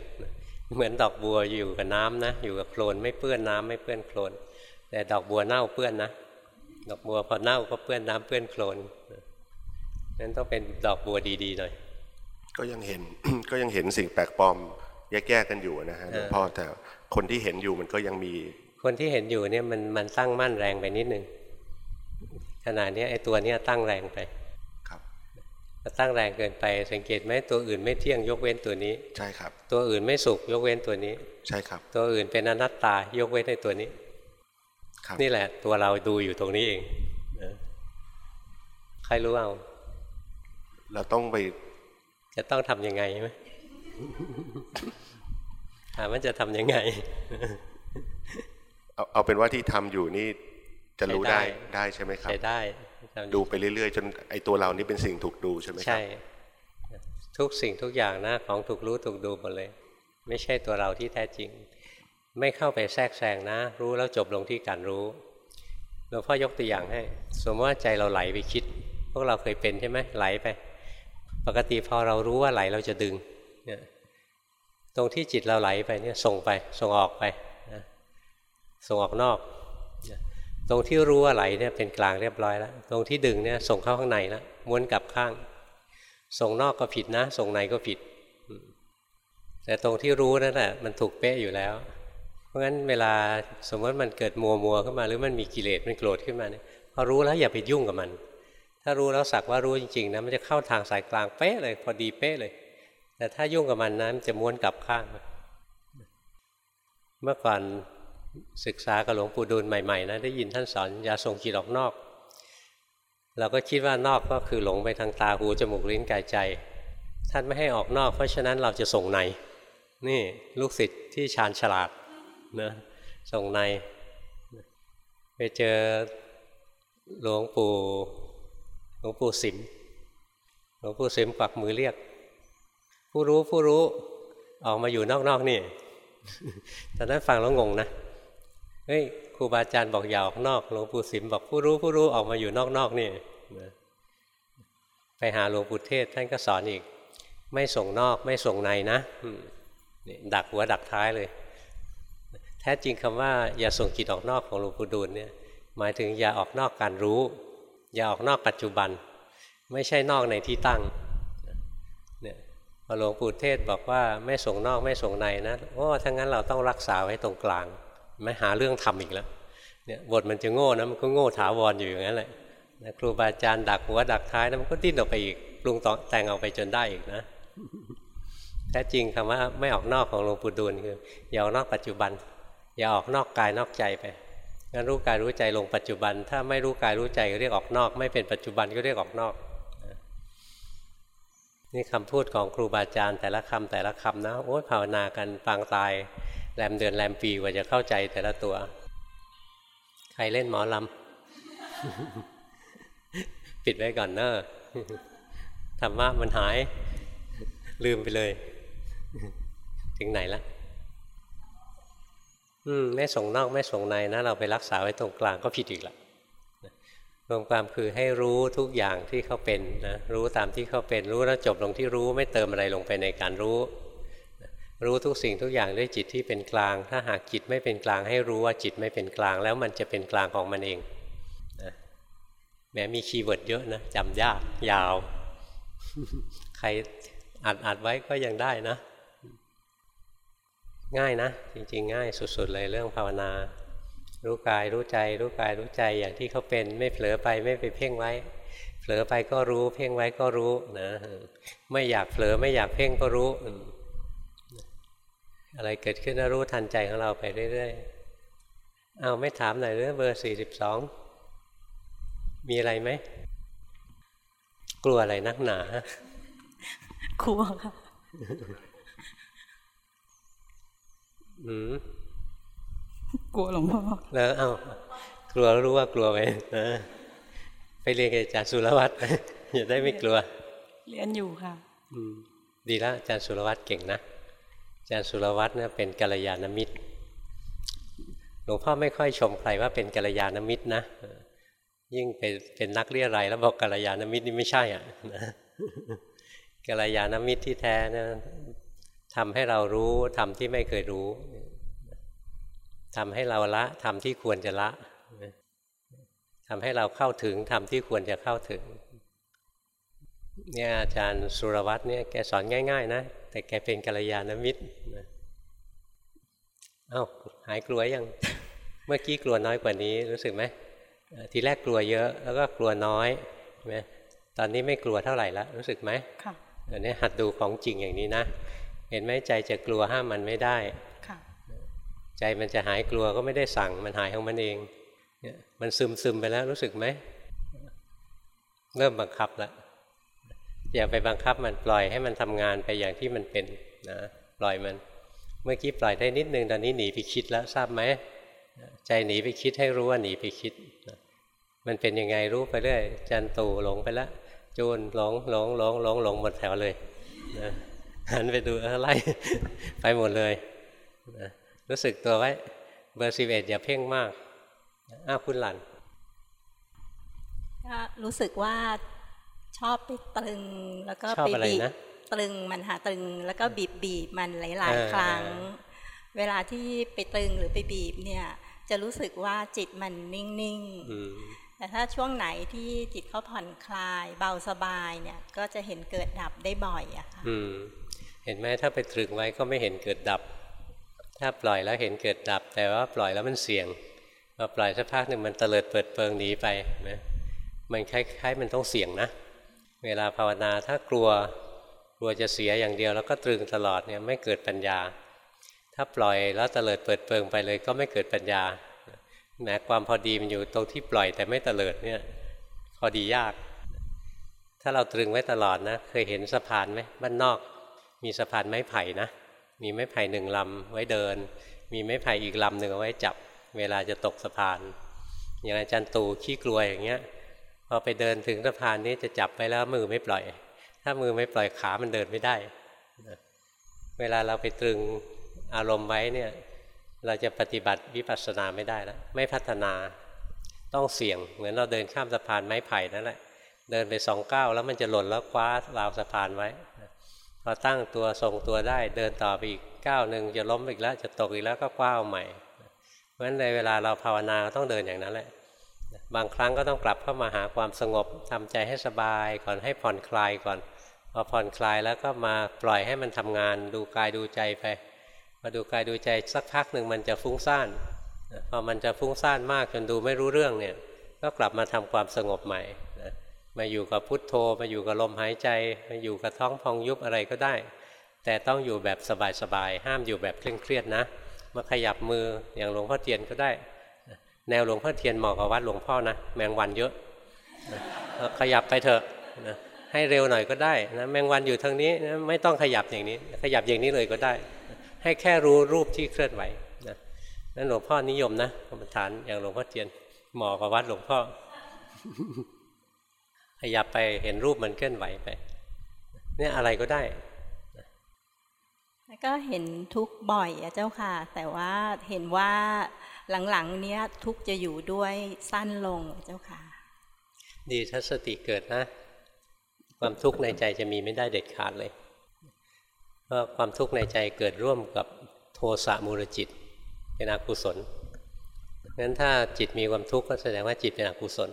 เหมือนดอกบัวอยู่กับน้ำนะ อยู่กับโคลนไม่เปื้อนน้ำไม่เปื้อนโคลน แต่ดอกบัวเน่าเปื้อนนะ ดอกบัวพอเน่าก็เปื้อนน้ำเปื้อนโคลนนั้นต้องเป็นดอกบัวดีๆหน่อย
ก็ยังเห็นก็ยังเห็นสิ่งแปลกปลอมแยกๆกันอยู่นะฮะหลวงพ่อแต่คนที่เห็นอยู่มันก็ยังมี
คนที่เห็นอยู่เนี่ยมันมันตั้งมั่นแรงไปนิดนึงขนาดนี้ไอ้ตัวเนี้ยตั้งแรงไป
ครับ
ถ้า ตั้งแรงเกินไปสังเกตไหมตัวอื่นไม่เที่ยงยกเว้นตัวนี้
ใช่ครับ
ตัวอื่นไม่สุขยกเว้นตัวนี้
ใช่ครับ
ตัวอื่นเป็นอนัตตายกเว้นในตัวนี้
ครับ
นี่แหละ ตัวเราดูอยู่ตรงนี้เองนะใครรู้เอา
เราต้องไป
จะต้องทำยังไงไหมถามว่าจะทำยังไง
เอาเอาเป็นว่าที่ทำอยู่นี่จะรู้
ใช้
ได้
ได้
ได้ใช่ไหมครับ
ใช้ได้ทำ
ดูไปเรื่อยๆ จนไอตัวเรานี่เป็นสิ่งถูกดูใช่ไหมครั
ใช่ทุกสิ่งทุกอย่างนะของถูกรู้ถูกดูหมดเลย ไม่ใช่ตัวเราที่แท้จริง ไม่เข้าไปแทรกแซงนะ รู้แล้วจบลงที่การรู้หลวงพ่อยกตัวอย่างให้ สมมติว่าใจเราไหลไปคิด พวกเราเคยเป็นใช่ไหมไหลไป ปกติพอเรารู้ว่าไหลเราจะดึงเนี่ยตรงที่จิตเราไหลไปเนี่ยส่งไปส่งออกไปนะส่งออกนอกนะ ตรงที่รู้ว่าไหลเนี่ยเป็นกลางเรียบร้อยแล้ว ตรงที่ดึงเนี่ยส่งเข้าข้างในแล้วม้วนกลับข้าง ส่งนอกก็ผิดนะ ส่งในก็ผิด แต่ตรงที่รู้นั่นแหละมันถูกเป๊ะอยู่แล้ว เพราะงั้นเวลาสมมติมันเกิดมัวมัวขึ้นมา หรือมันมีกิเลสมันโกรธขึ้นมาเนี่ยพอรู้แล้วอย่าไปยุ่งกับมัน ถ้ารู้แล้วสักว่ารู้จริงๆนะมันจะเข้าทางสายกลางเป๊ะเลย พอดีเป๊ะเลย แต่ถ้ายุ่งกับมันนะมันจะม้วนกลับข้าง เมื่อก่อน ศึกษากับหลวงปู่ดูลใหม่ๆนะได้ยินท่านสอนอย่าส่งจิตออกนอก เราก็คิดว่านอกก็คือหลงไปทางตาหูจมูกลิ้นกายใจ ท่านไม่ให้ออกนอก เพราะฉะนั้นเราจะส่งใน นี่ลูกศิษย์ที่ชาญฉลาดนะส่งในไปเจอหลวงปู่หลวงปู่สิมหลวงปู่สิมกวักมือเรียก ผู้รู้ผู้รู้ออกมาอยู่นอกๆนี่ตอนนั้นฟังแล้วงงนะ เฮ้ยครูบาอาจารย์บอกอย่าออกนอกหลวงปู่สิมบอกผู้รู้ผู้รู้ออกมาอยู่นอกๆนี่นะไปหาหลวงปู่เทศท่านก็สอนอีก ไม่ส่งนอกไม่ส่งในนะดักหัวดักท้ายเลย แท้จริงคำว่าอย่าส่งจิตออกนอกของหลวงปู่ดูลเนี่ยหมายถึงอย่าออกนอกการรู้ อย่าออกนอกปัจจุบัน ไม่ใช่นอกในที่ตั้งเนี่ยพอหลวงปู่เทศบอกว่าไม่ส่งนอกไม่ส่งในนะโอ้ถ้างั้นเราต้องรักษาไว้ตรงกลาง ไม่หาเรื่องทำอีกแล้วเนี่ยบทมันจะโง่นะมันก็โง่ถาวรอยู่อย่างนั้นแหละนะครูบาอาจารย์ดักหัวดักท้ายนะมันก็ดิ้นออกไปอีกปรุงต่อแต่งออกไปจนได้อีกนะแท้จริงคำว่าไม่ออกนอกของหลวงปู่ดูลคืออย่าออกนอกปัจจุบัน อย่าออกนอกกายนอกใจไปงั้นรู้กายรู้ใจลงปัจจุบัน ถ้าไม่รู้กายรู้ใจก็เรียกออกนอก ไม่เป็นปัจจุบันก็เรียกออกนอกนี่คำพูดของครูบาอาจารย์แต่ละคำแต่ละคำนะโอ้ยภาวนากันปางตาย แรมเดือนแรมปีกว่าจะเข้าใจแต่ละตัว ใครเล่นหมอลำ ปิดไว้ก่อนเนอะธรรมะมันหาย ลืมไปเลย ถึงไหนละอืมไม่ส่งนอกไม่ส่งในนะเราไปรักษาไว้ตรงกลางก็ผิดอีกละรวมความคือให้รู้ทุกอย่างที่เขาเป็นนะรู้ตามที่เขาเป็นรู้แล้วจบลงที่รู้ไม่เติมอะไรลงไปในการรู้ รู้ทุกสิ่งทุกอย่างด้วยจิตที่เป็นกลาง ถ้าหากจิตไม่เป็นกลางให้รู้ว่าจิตไม่เป็นกลาง แล้วมันจะเป็นกลางของมันเองนะแม้มีคีย์เวิร์ดเยอะนะจำยากยาว ใครอัดอัดไว้ก็ยังได้นะ ง่ายนะ จริงๆ ง่ายสุดๆเลยเรื่องภาวนา รู้กายรู้ใจ รู้กายรู้ใจอย่างที่เขาเป็นไม่เผลอไปไม่ไปเพ่งไว้เผลอไปก็รู้ เพ่งไว้ก็รู้นะไม่อยากเผลอไม่อยากเพ่งก็รู้ อะไรเกิดขึ้นก็รู้ทันใจของเราไปเรื่อยๆเอาไม่ถามหน่อยเรื่องเบอร์สี่สิบสองมีอะไรไหม กลัวอะไรนักหนาก
ลัวค่ะ
อืม
กลัวหลวงพ่อ
แล้วเอากลัวรู้ว่ากลัวไปนะไปเรียนกับอาจารย์สุรวัตรอย่าได้ไม่กลัว
เรียนอยู่ค่ะ
อืม ดีแล้วอาจารย์สุรวัตรเก่งนะอา จารย์สุรวัตรเนี่ยเป็นกัลยาณมิตร หลวงพ่อไม่ค่อยชมใครว่าเป็นกัลยาณมิตรนะ ยิ่งเป็นเป็นนักเรียอะไรแล้วบอกกัลยาณมิตรนี่ไม่ใช่อะกัลยาณมิตรที่แท้นะทำให้เรารู้ทำที่ไม่เคยรู้ทำให้เราละทำที่ควรจะละทำให้เราเข้าถึงทำที่ควรจะเข้าถึงเนี่ยอาจารย์สุรวัตรเนี่ยแกสอนง่าย ๆ นะ แต่แกเป็นกัลยาณมิตรนะเอา้าหายกลัวยัง เมื่อกี้กลัวน้อยกว่านี้รู้สึกไหมทีแรกกลัวเยอะ แล้วก็กลัวน้อยใช่ไหมตอนนี้ไม่กลัวเท่าไหร่แล้วรู้สึกไหม
ค่ะ
เดี๋ยวนี้หัดดูของจริงอย่างนี้นะ เห็นไหมใจจะกลัวห้ามมันไม่ได้
ค่ะ
ใจมันจะหายกลัวก็ไม่ได้สั่งมันหายของมันเองเนี่ยมันซึมซึมไปแล้วรู้สึกไหมเริ่มบังคับแล้ว อย่าไปบังคับมันปล่อยให้มันทำงานไปอย่างที่มันเป็นนะปล่อยมัน เมื่อกี้ปล่อยได้นิดนึงตอนนี้หนีไปคิดแล้วทราบไหมใจหนีไปคิดให้รู้ว่าหนีไปคิด มันเป็นยังไงรู้ไปเรื่อยจันตูหลงไปแล้วจูนหลงหลงหลงหลงหลงหมดแถวเลยนะหันไปดูอะไรไปหมดเลยนะรู้สึกตัวไว้เบอร์สิบเอ็ดอย่าเพ่งมากอ้าคุณหลัน
ก็รู้สึกว่า ชอบไปตรึงแล้วก็
ไปบีบ
ตรึงมันหาตรึงแล้วก็บีบบีบมันหลาย ๆ ครั้ง เวลาที่ไปตรึงหรือไปบีบเนี่ย จะรู้สึกว่าจิตมันนิ่งๆแต่ถ้าช่วงไหนที่จิตเขาผ่อนคลาย เบาสบายเนี่ย ก็จะเห็นเกิดดับได้บ่อยอะค่ะ
เห็นไหมถ้าไปตรึงไว้ก็ไม่เห็นเกิดดับ ถ้าปล่อยแล้วเห็นเกิดดับ แต่ว่าปล่อยแล้วมันเสี่ยงพอปล่อยสักพักหนึ่งมันเตลิดเปิดเปิงหนีไปนะมันคล้ายๆมันต้องเสี่ยงนะ เวลาภาวนาถ้ากลัวกลัวจะเสียอย่างเดียวแล้วก็ตรึงตลอดเนี่ยไม่เกิดปัญญา ถ้าปล่อยแล้วเตลิดเปิดเปิงไปเลย ก็ไม่เกิดปัญญาแม้ความพอดีมันอยู่ตรงที่ปล่อยแต่ไม่เตลิดเนี่ยพอดียาก ถ้าเราตรึงไว้ตลอดนะ เคยเห็นสะพานไหมบ้านนอก มีสะพานไม้ไผ่นะมีไม้ไผ่หนึ่งลำไว้เดิน มีไม้ไผ่อีกลำหนึ่งไว้จับ เวลาจะตกสะพาน อย่างอาจารย์ตู่ขี้กลัวอย่างเงี้ย พอไปเดินถึงสะพานนี้จะจับไปแล้วมือไม่ปล่อย ถ้ามือไม่ปล่อยขามันเดินไม่ได้ เวลาเราไปตรึงอารมณ์ไว้เนี่ย เราจะปฏิบัติวิปัสสนาไม่ได้แล้วไม่พัฒนาต้องเสี่ยง เหมือนเราเดินข้ามสะพานไม้ไผ่นั่นแหละเดินไปสองก้าวแล้วมันจะหล่นแล้วคว้าราวสะพานไว้พอตั้งตัวทรงตัวได้ เดินต่อไปอีกก้าวหนึ่งจะล้มอีกแล้วจะตกอีกแล้วก็คว้าเอาใหม่เพราะฉะนั้นในเวลาเราภาวนาต้องเดินอย่างนั้นแหละ บางครั้งก็ต้องกลับเข้ามาหาความสงบทำใจให้สบายก่อนให้ผ่อนคลายก่อน พอผ่อนคลายแล้วก็มาปล่อยให้มันทำงาน ดูกายดูใจไปมาดูกายดูใจสักพักหนึ่งมันจะฟุ้งซ่านพอมันจะฟุ้งซ่านมากจนดูไม่รู้เรื่องเนี่ยก็กลับมาทำความสงบใหม่มาอยู่กับพุทโธมาอยู่กับลมหายใจมาอยู่กับท้องพองยุบอะไรก็ได้ แต่ต้องอยู่แบบสบายๆห้ามอยู่แบบเคร่งเครียดนะ มาขยับมืออย่างหลวงพ่อเทียนก็ได้ แนวหลวงพ่อเทียนเหมาะกับวัดหลวงพ่อนะแมงวันเยอะขยับไปเถอะให้เร็วหน่อยก็ได้นะแมงวันอยู่ทางนี้นะไม่ต้องขยับอย่างนี้ ขยับอย่างนี้เลยก็ได้ ให้แค่รู้รูปที่เคลื่อนไหวนะนั้นหลวงพ่อนิยมนะกรรมฐานอย่างหลวงพ่อเทียนเหมาะกับวัดหลวงพ่อ ขยับไปเห็นรูปมันเคลื่อนไหวไป เนี่ยอะไรก็ได้
แล้วก็เห็นทุกบ่อยอะเจ้าค่ะ แต่ว่าเห็นว่า หลังๆ เนี้ยทุกจะอยู่ด้วยสั้นลงเจ้าค่ะ
ดีถ้าสติเกิดนะ ความทุกข์ในใจจะมีไม่ได้เด็ดขาดเลย เพราะความทุกข์ในใจเกิดร่วมกับโทสะมูลจิตเป็นอกุศลงั้นถ้าจิตมีความทุกข์ก็แสดงว่าจิตเป็นอกุศล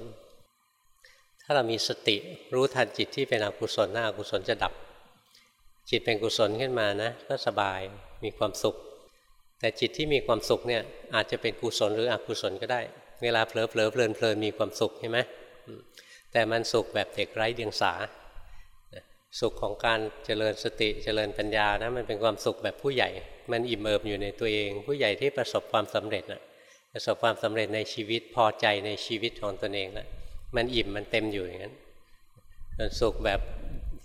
ถ้าเรามีสติรู้ทันจิตที่เป็นอกุศลหน้าอกุศลจะดับ จิตเป็นกุศลขึ้นมานะ ก็สบายมีความสุข แต่จิตที่มีความสุขเนี่ยอาจจะเป็นกุศลหรืออกุศลก็ได้ เวลาเผลอเผลอเพลินเพลินมีความสุขใช่ไหมแต่มันสุขแบบเด็กไร้เดียงสา สุขของการเจริญสติเจริญปัญญานะมันเป็นความสุขแบบผู้ใหญ่ มันอิ่มเอิบอยู่ในตัวเอง ผู้ใหญ่ที่ประสบความสำเร็จนะประสบความสำเร็จในชีวิตพอใจในชีวิตของตนเองแล้วมันอิ่มมันเต็มอยู่อย่างนั้นส่วนสุขแบบ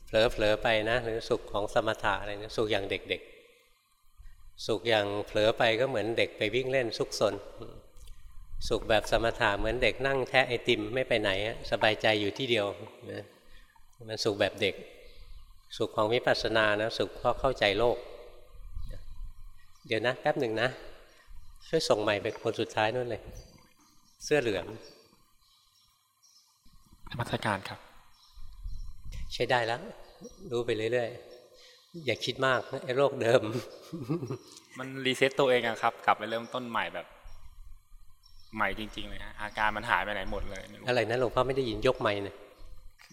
เผลอๆไปนะหรือสุขของสมถะอะไรนะสุขอย่างเด็กๆ สุขอย่างเผลอไปก็เหมือนเด็กไปวิ่งเล่นสุขสนสุขแบบสมถะเหมือนเด็กนั่งแทะไอติมไม่ไปไหนสบายใจอยู่ที่เดียวนะมันสุขแบบเด็ก สุขของวิปัสสนานะสุขเพราะเข้าใจโลก เดี๋ยวนะแป๊บหนึ่งนะ ช่วยส่งใหม่เป็นคนสุดท้ายนู่นเลย เสื้อเหลือง
ธรรมสการครับ
ใช้ได้แล้ว รู้ไปเรื่อยๆ อย่าคิดมากไอ้โรคเดิม
มันรีเซ็ตตัวเองอะครับ กลับไปเริ่มต้นใหม่แบบ ใหม่จริง ๆ เลยฮะอาการมันหายไปไหนหมดเลยม่
อะไรนะหลวงพ่อไม่ได้ยินยกไม้เนี่ย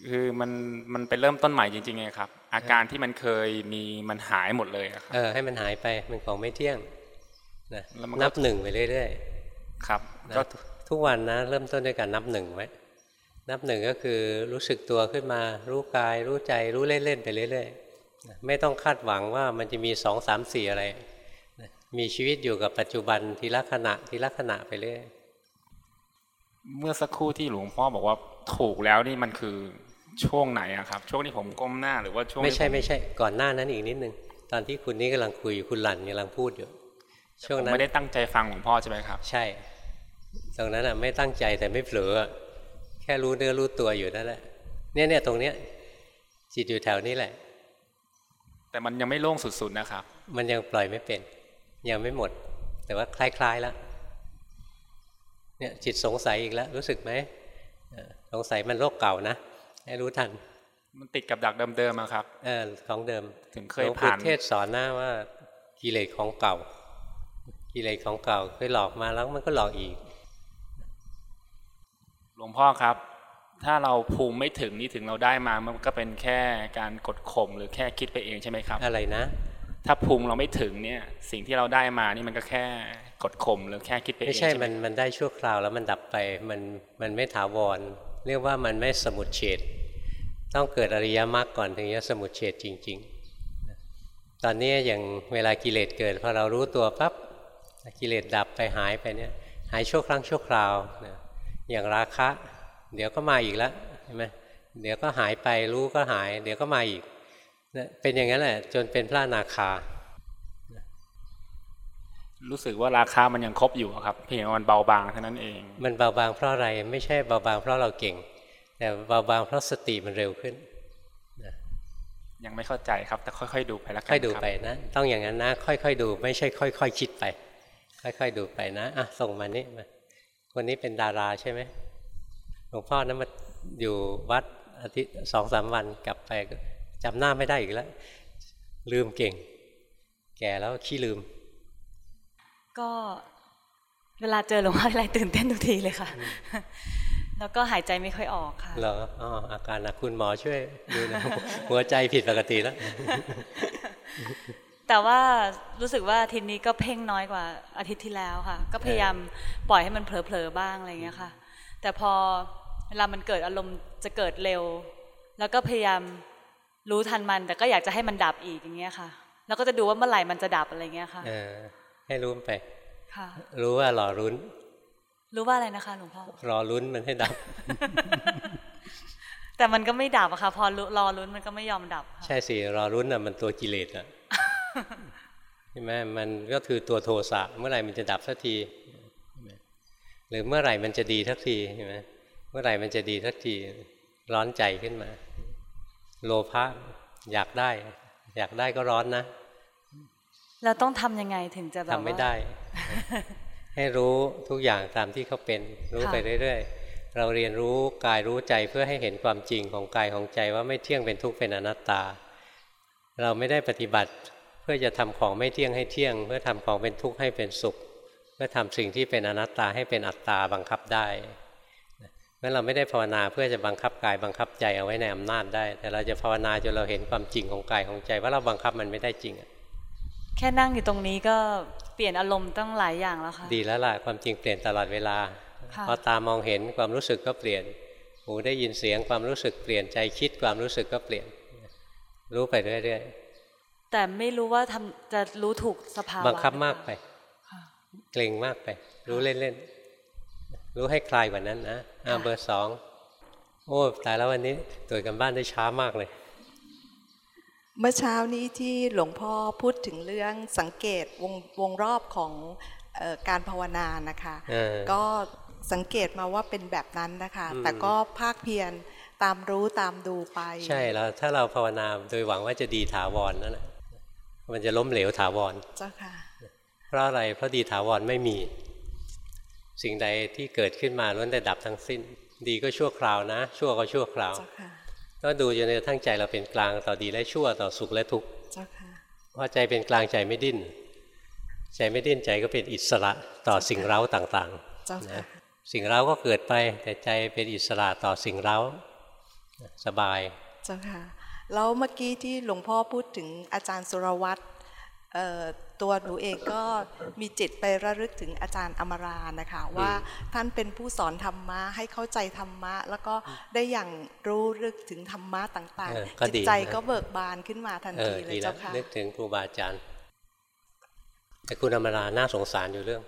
คือมันมันไปเริ่มต้นใหม่จริงๆไงครับ อาการที่มันเคยมีมันหายหมดเลยอะครับ
เออให้มันหายไปมันของไม่เที่ยงนะ
แล้วมันก็
นับหนึ่งไปเรื่อย
ครับ
ๆนะ
ก็
ทุกวันนะ เริ่มต้นด้วยการนับหนึ่งไว้นับหนึ่งก็คือรู้สึกตัวขึ้นมา รู้กายรู้ใจรู้เล่นๆไปเรื่อยๆนะ ไม่ต้องคาดหวังว่ามันจะมีสองสามสี่อะไรนะมีชีวิตอยู่กับปัจจุบันทีละขณะทีละขณะไปเรื่อย
เมื่อสักครู่ที่หลวงพ่อบอกว่าถูกแล้วนี่มันคือช่วงไหนอะครับ ช่วงที่ผมก้มหน้าหรือว่าช่วง
ไม่ใช่
ที่ผ
ไม่ใช่ก่อนหน้านั้นอีกนิดนึงตอนที่คุณนี่กำลังคุยอยู่คุณหลั่นกำลังพูดอยู่ช่วง
ผม
นั้น
ไม่ได้ตั้งใจฟังหลวงพ่อใช่ไหมครับ
ใช่ ตรงนั้นอะไม่ตั้งใจแต่ไม่เผลอแค่รู้เนื้อรู้ตัวอยู่นั่นแหละเนี่ยเนี่ยตรงเนี้ยจิตอยู่แถวนี้แหละ
แต่มันยังไม่โล่งสุดๆนะครับ
มันยังปล่อยไม่เป็น ยังไม่หมด แต่ว่าคล้ายๆแล้วเนี่ยจิตสงสัยอีกแล้ว รู้สึกไหมเออสงสัยมันโรคเก่านะให้รู้ทัน
มันติดกับดักเดิมๆอะครับ
เออของเดิม
ถึงเคย
หลวง
ผ่าน
ปู่เทศสอนนะว่ากิเลสของเก่า กิเลสของเก่าเคยหลอกมาแล้วมันก็หลอกอีก
หลวงพ่อครับ ถ้าเราภูมิไม่ถึงนี่ถึงเราได้มามันก็เป็นแค่การกดข่มหรือแค่คิดไปเองใช่ไหมครับ
อะไรนะ
ถ้าภูมิเราไม่ถึงเนี่ยสิ่งที่เราได้มานี่มันก็แค่กดข่มหรือแค่คิดไปเอง
ไม่ใช่
ใช่ไหม
มันมันได้ชั่วคราวแล้วมันดับไปมันมันไม่ถาวร เรียกว่ามันไม่สมุดเฉดต้องเกิดอริยมรรคก่อนถึงจะสมุดเฉดจริง ๆ ตอนนี้อย่างเวลากิเลสเกิดพอเรารู้ตัวปั๊บกิเลสดับไปหายไปเนี่ยหายชั่วครั้งชั่วคราวนะอย่างราคะ เดี๋ยวก็มาอีกแล้วเห็นไหมเดี๋ยวก็หายไปรู้ก็หาย เดี๋ยวก็มาอีกนะเป็นอย่างนั้นแหละ จนเป็นพระอนาคา
รู้สึกว่าราคามันยังครบอยู่อะครับ เพียงแต่มันเบาบางเท่านั้นเอง
มันเบาบางเพราะอะไรไม่ใช่เบาบางเพราะเราเก่ง แต่เบาบางเพราะสติมันเร็วขึ้น
ยังไม่เข้าใจครับ แต่ค่อยๆดูไปแล้วกัน
ค่อยดู
รับ
ไปนะ ต้องอย่างนั้นนะ ค่อยๆดู ไม่ใช่ค่อยๆคิดไป ค่อยๆดูไปนะอะส่งมานี่มาคนนี้เป็นดาราใช่ไหม หลวงพ่อนั้นมาอยู่วัดอาทิตย์สองสามวันกลับไปก็จำหน้าไม่ได้อีกแล้ว ลืมเก่ง แก่แล้วขี้ลืม
ก็เวลาเจอหลวงพ่อทีไรตื่นเต้นทุกทีเลยค่ะ แล้วก็หายใจไม่ค่อยออกค่ะ
เหรออ๋ออาการนะคุณหมอช่วยดูนะหัวใจผิดปกติแล้ว
แต่ว่ารู้สึกว่าอาทิตย์นี้ก็เพ่งน้อยกว่าอาทิตย์ที่แล้วค่ะ ก็พยายามปล่อยให้มันเผลอๆบ้างอะไรอย่างเงี้ยค่ะ แต่พอเวลามันเกิดอารมณ์จะเกิดเร็ว แล้วก็พยายามรู้ทันมัน แต่ก็อยากจะให้มันดับอีกอย่างเงี้ยค่ะ แล้วก็จะดูว่าเมื่อไหร่มันจะดับอะไรเงี้ยค่ะ
เออ ให้รู้มันไป
ค่ะ
รู้ว่ารอรุ้น
รู้ว่าอะไรนะคะหลวงพ่อ
รอลุ้นมันให้ดับ
แต่มันก็ไม่ดับอะค่ะ พอรู้รอลุ้นมันก็ไม่ยอมดับค่ะ
ใช่สิรอรุ้นอะมันตัวกิเลสอะใช่ไหมมันก็คือตัวโทสะเมื่อไหร่มันจะดับสักที หรือเมื่อไหร่มันจะดีสักทีใช่ไหมเมื่อไหร่มันจะดีสักทีร้อนใจขึ้นมา โลภะอยากได้ อยากได้ก็ร้อนนะ
เราต้องทำยังไงถึงจะแบบ
ทำไม่
ว่า
ได้ ให้รู้ทุกอย่างตามที่เขาเป็น รู้
ค่ะ
ไปเรื่อยๆ เราเรียนรู้กายรู้ใจเพื่อให้เห็นความจริงของกายของใจว่าไม่เที่ยงเป็นทุกข์เป็นอนัตตา เราไม่ได้ปฏิบัติเพื่อจะทำของไม่เที่ยงให้เที่ยง เพื่อทำของเป็นทุกข์ให้เป็นสุข เพื่อทำสิ่งที่เป็นอนัตตาให้เป็นอัตตาบังคับได้เพราะเราไม่ได้ภาวนาเพื่อจะบังคับกายบังคับใจเอาไว้ในอำนาจได้ แต่เราจะภาวนาจนเราเห็นความจริงของกายของใจ ว่าเราบังคับมันไม่ได้จริงอะ
แค่นั่งอยู่ตรงนี้ก็เปลี่ยนอารมณ์ตั้งหลายอย่างแล้วค่ะ
ดีแล้วล่ะความจริงเปลี่ยนตลอดเวลา
ค่ะ
พอตามองเห็นความรู้สึกก็เปลี่ยนหูหูได้ยินเสียงความรู้สึกเปลี่ยนใจคิดความรู้สึกก็เปลี่ยน รู้ไปเรื่อย
ๆแต่ไม่รู้ว่าทำจะรู้ถูกสภาวะ
บังคับมากไป เกรงมากไป รู้เล่นๆ รู้ให้คลายกว่านั้นนะอ่าเบอร์สองโอ้ตายแล้ววันนี้ตรวจกันบ้านได้ช้ามากเลย
เมื่อเช้านี้ที่หลวงพ่อพูดถึงเรื่องสังเกตวงวงรอบของออการภาวนานะคะ ก็สังเกตมาว่าเป็นแบบนั้นนะคะ แต่ก็ภาคเพียรตามรู้ตามดูไป
ใช่แล้วถ้าเราภาวนาโดยหวังว่าจะดีถาวรนั่นแหละมันจะล้มเหลวถาวร
เจ้าค่ะ
เพราะอะไรเพราะดีถาวรไม่มี สิ่งใดที่เกิดขึ้นมาล้วนแต่ดับทั้งสิ้น ดีก็ชั่วคราวนะ ชั่วก็ชั่วคราวก็ดูจนกระทั่งใจเราเป็นกลางต่อดีและชั่วต่อสุขและทุกข์เพราะใจเป็นกลางใจไม่ดิ้น ใจไม่ดิ้นใจก็เป็นอิสระต่อสิ่งเร้าต่างๆนะสิ่งเร้าก็เกิดไป แต่ใจเป็นอิสระต่อสิ่งเร้าสบาย
เจ้าค่ะแล้วเมื่อกี้ที่หลวงพ่อพูดถึงอาจารย์สุรวัตร ตัวหนูเองก็มีจิตไประลึกถึงอาจารย์อมรานะคะว่าท่านเป็นผู้สอนธรรมะให้เข้าใจธรรมะ แล้วก็ได้อย่างรู้ลึกถึงธรรมะต่างๆ จิตใจก็เบิกบานขึ้นมาทันทีเลยเจ้าค่ะ
นึกถึงครูบาอาจารย์ แต่คุณอมราน่าสงสารอยู่เรื่อง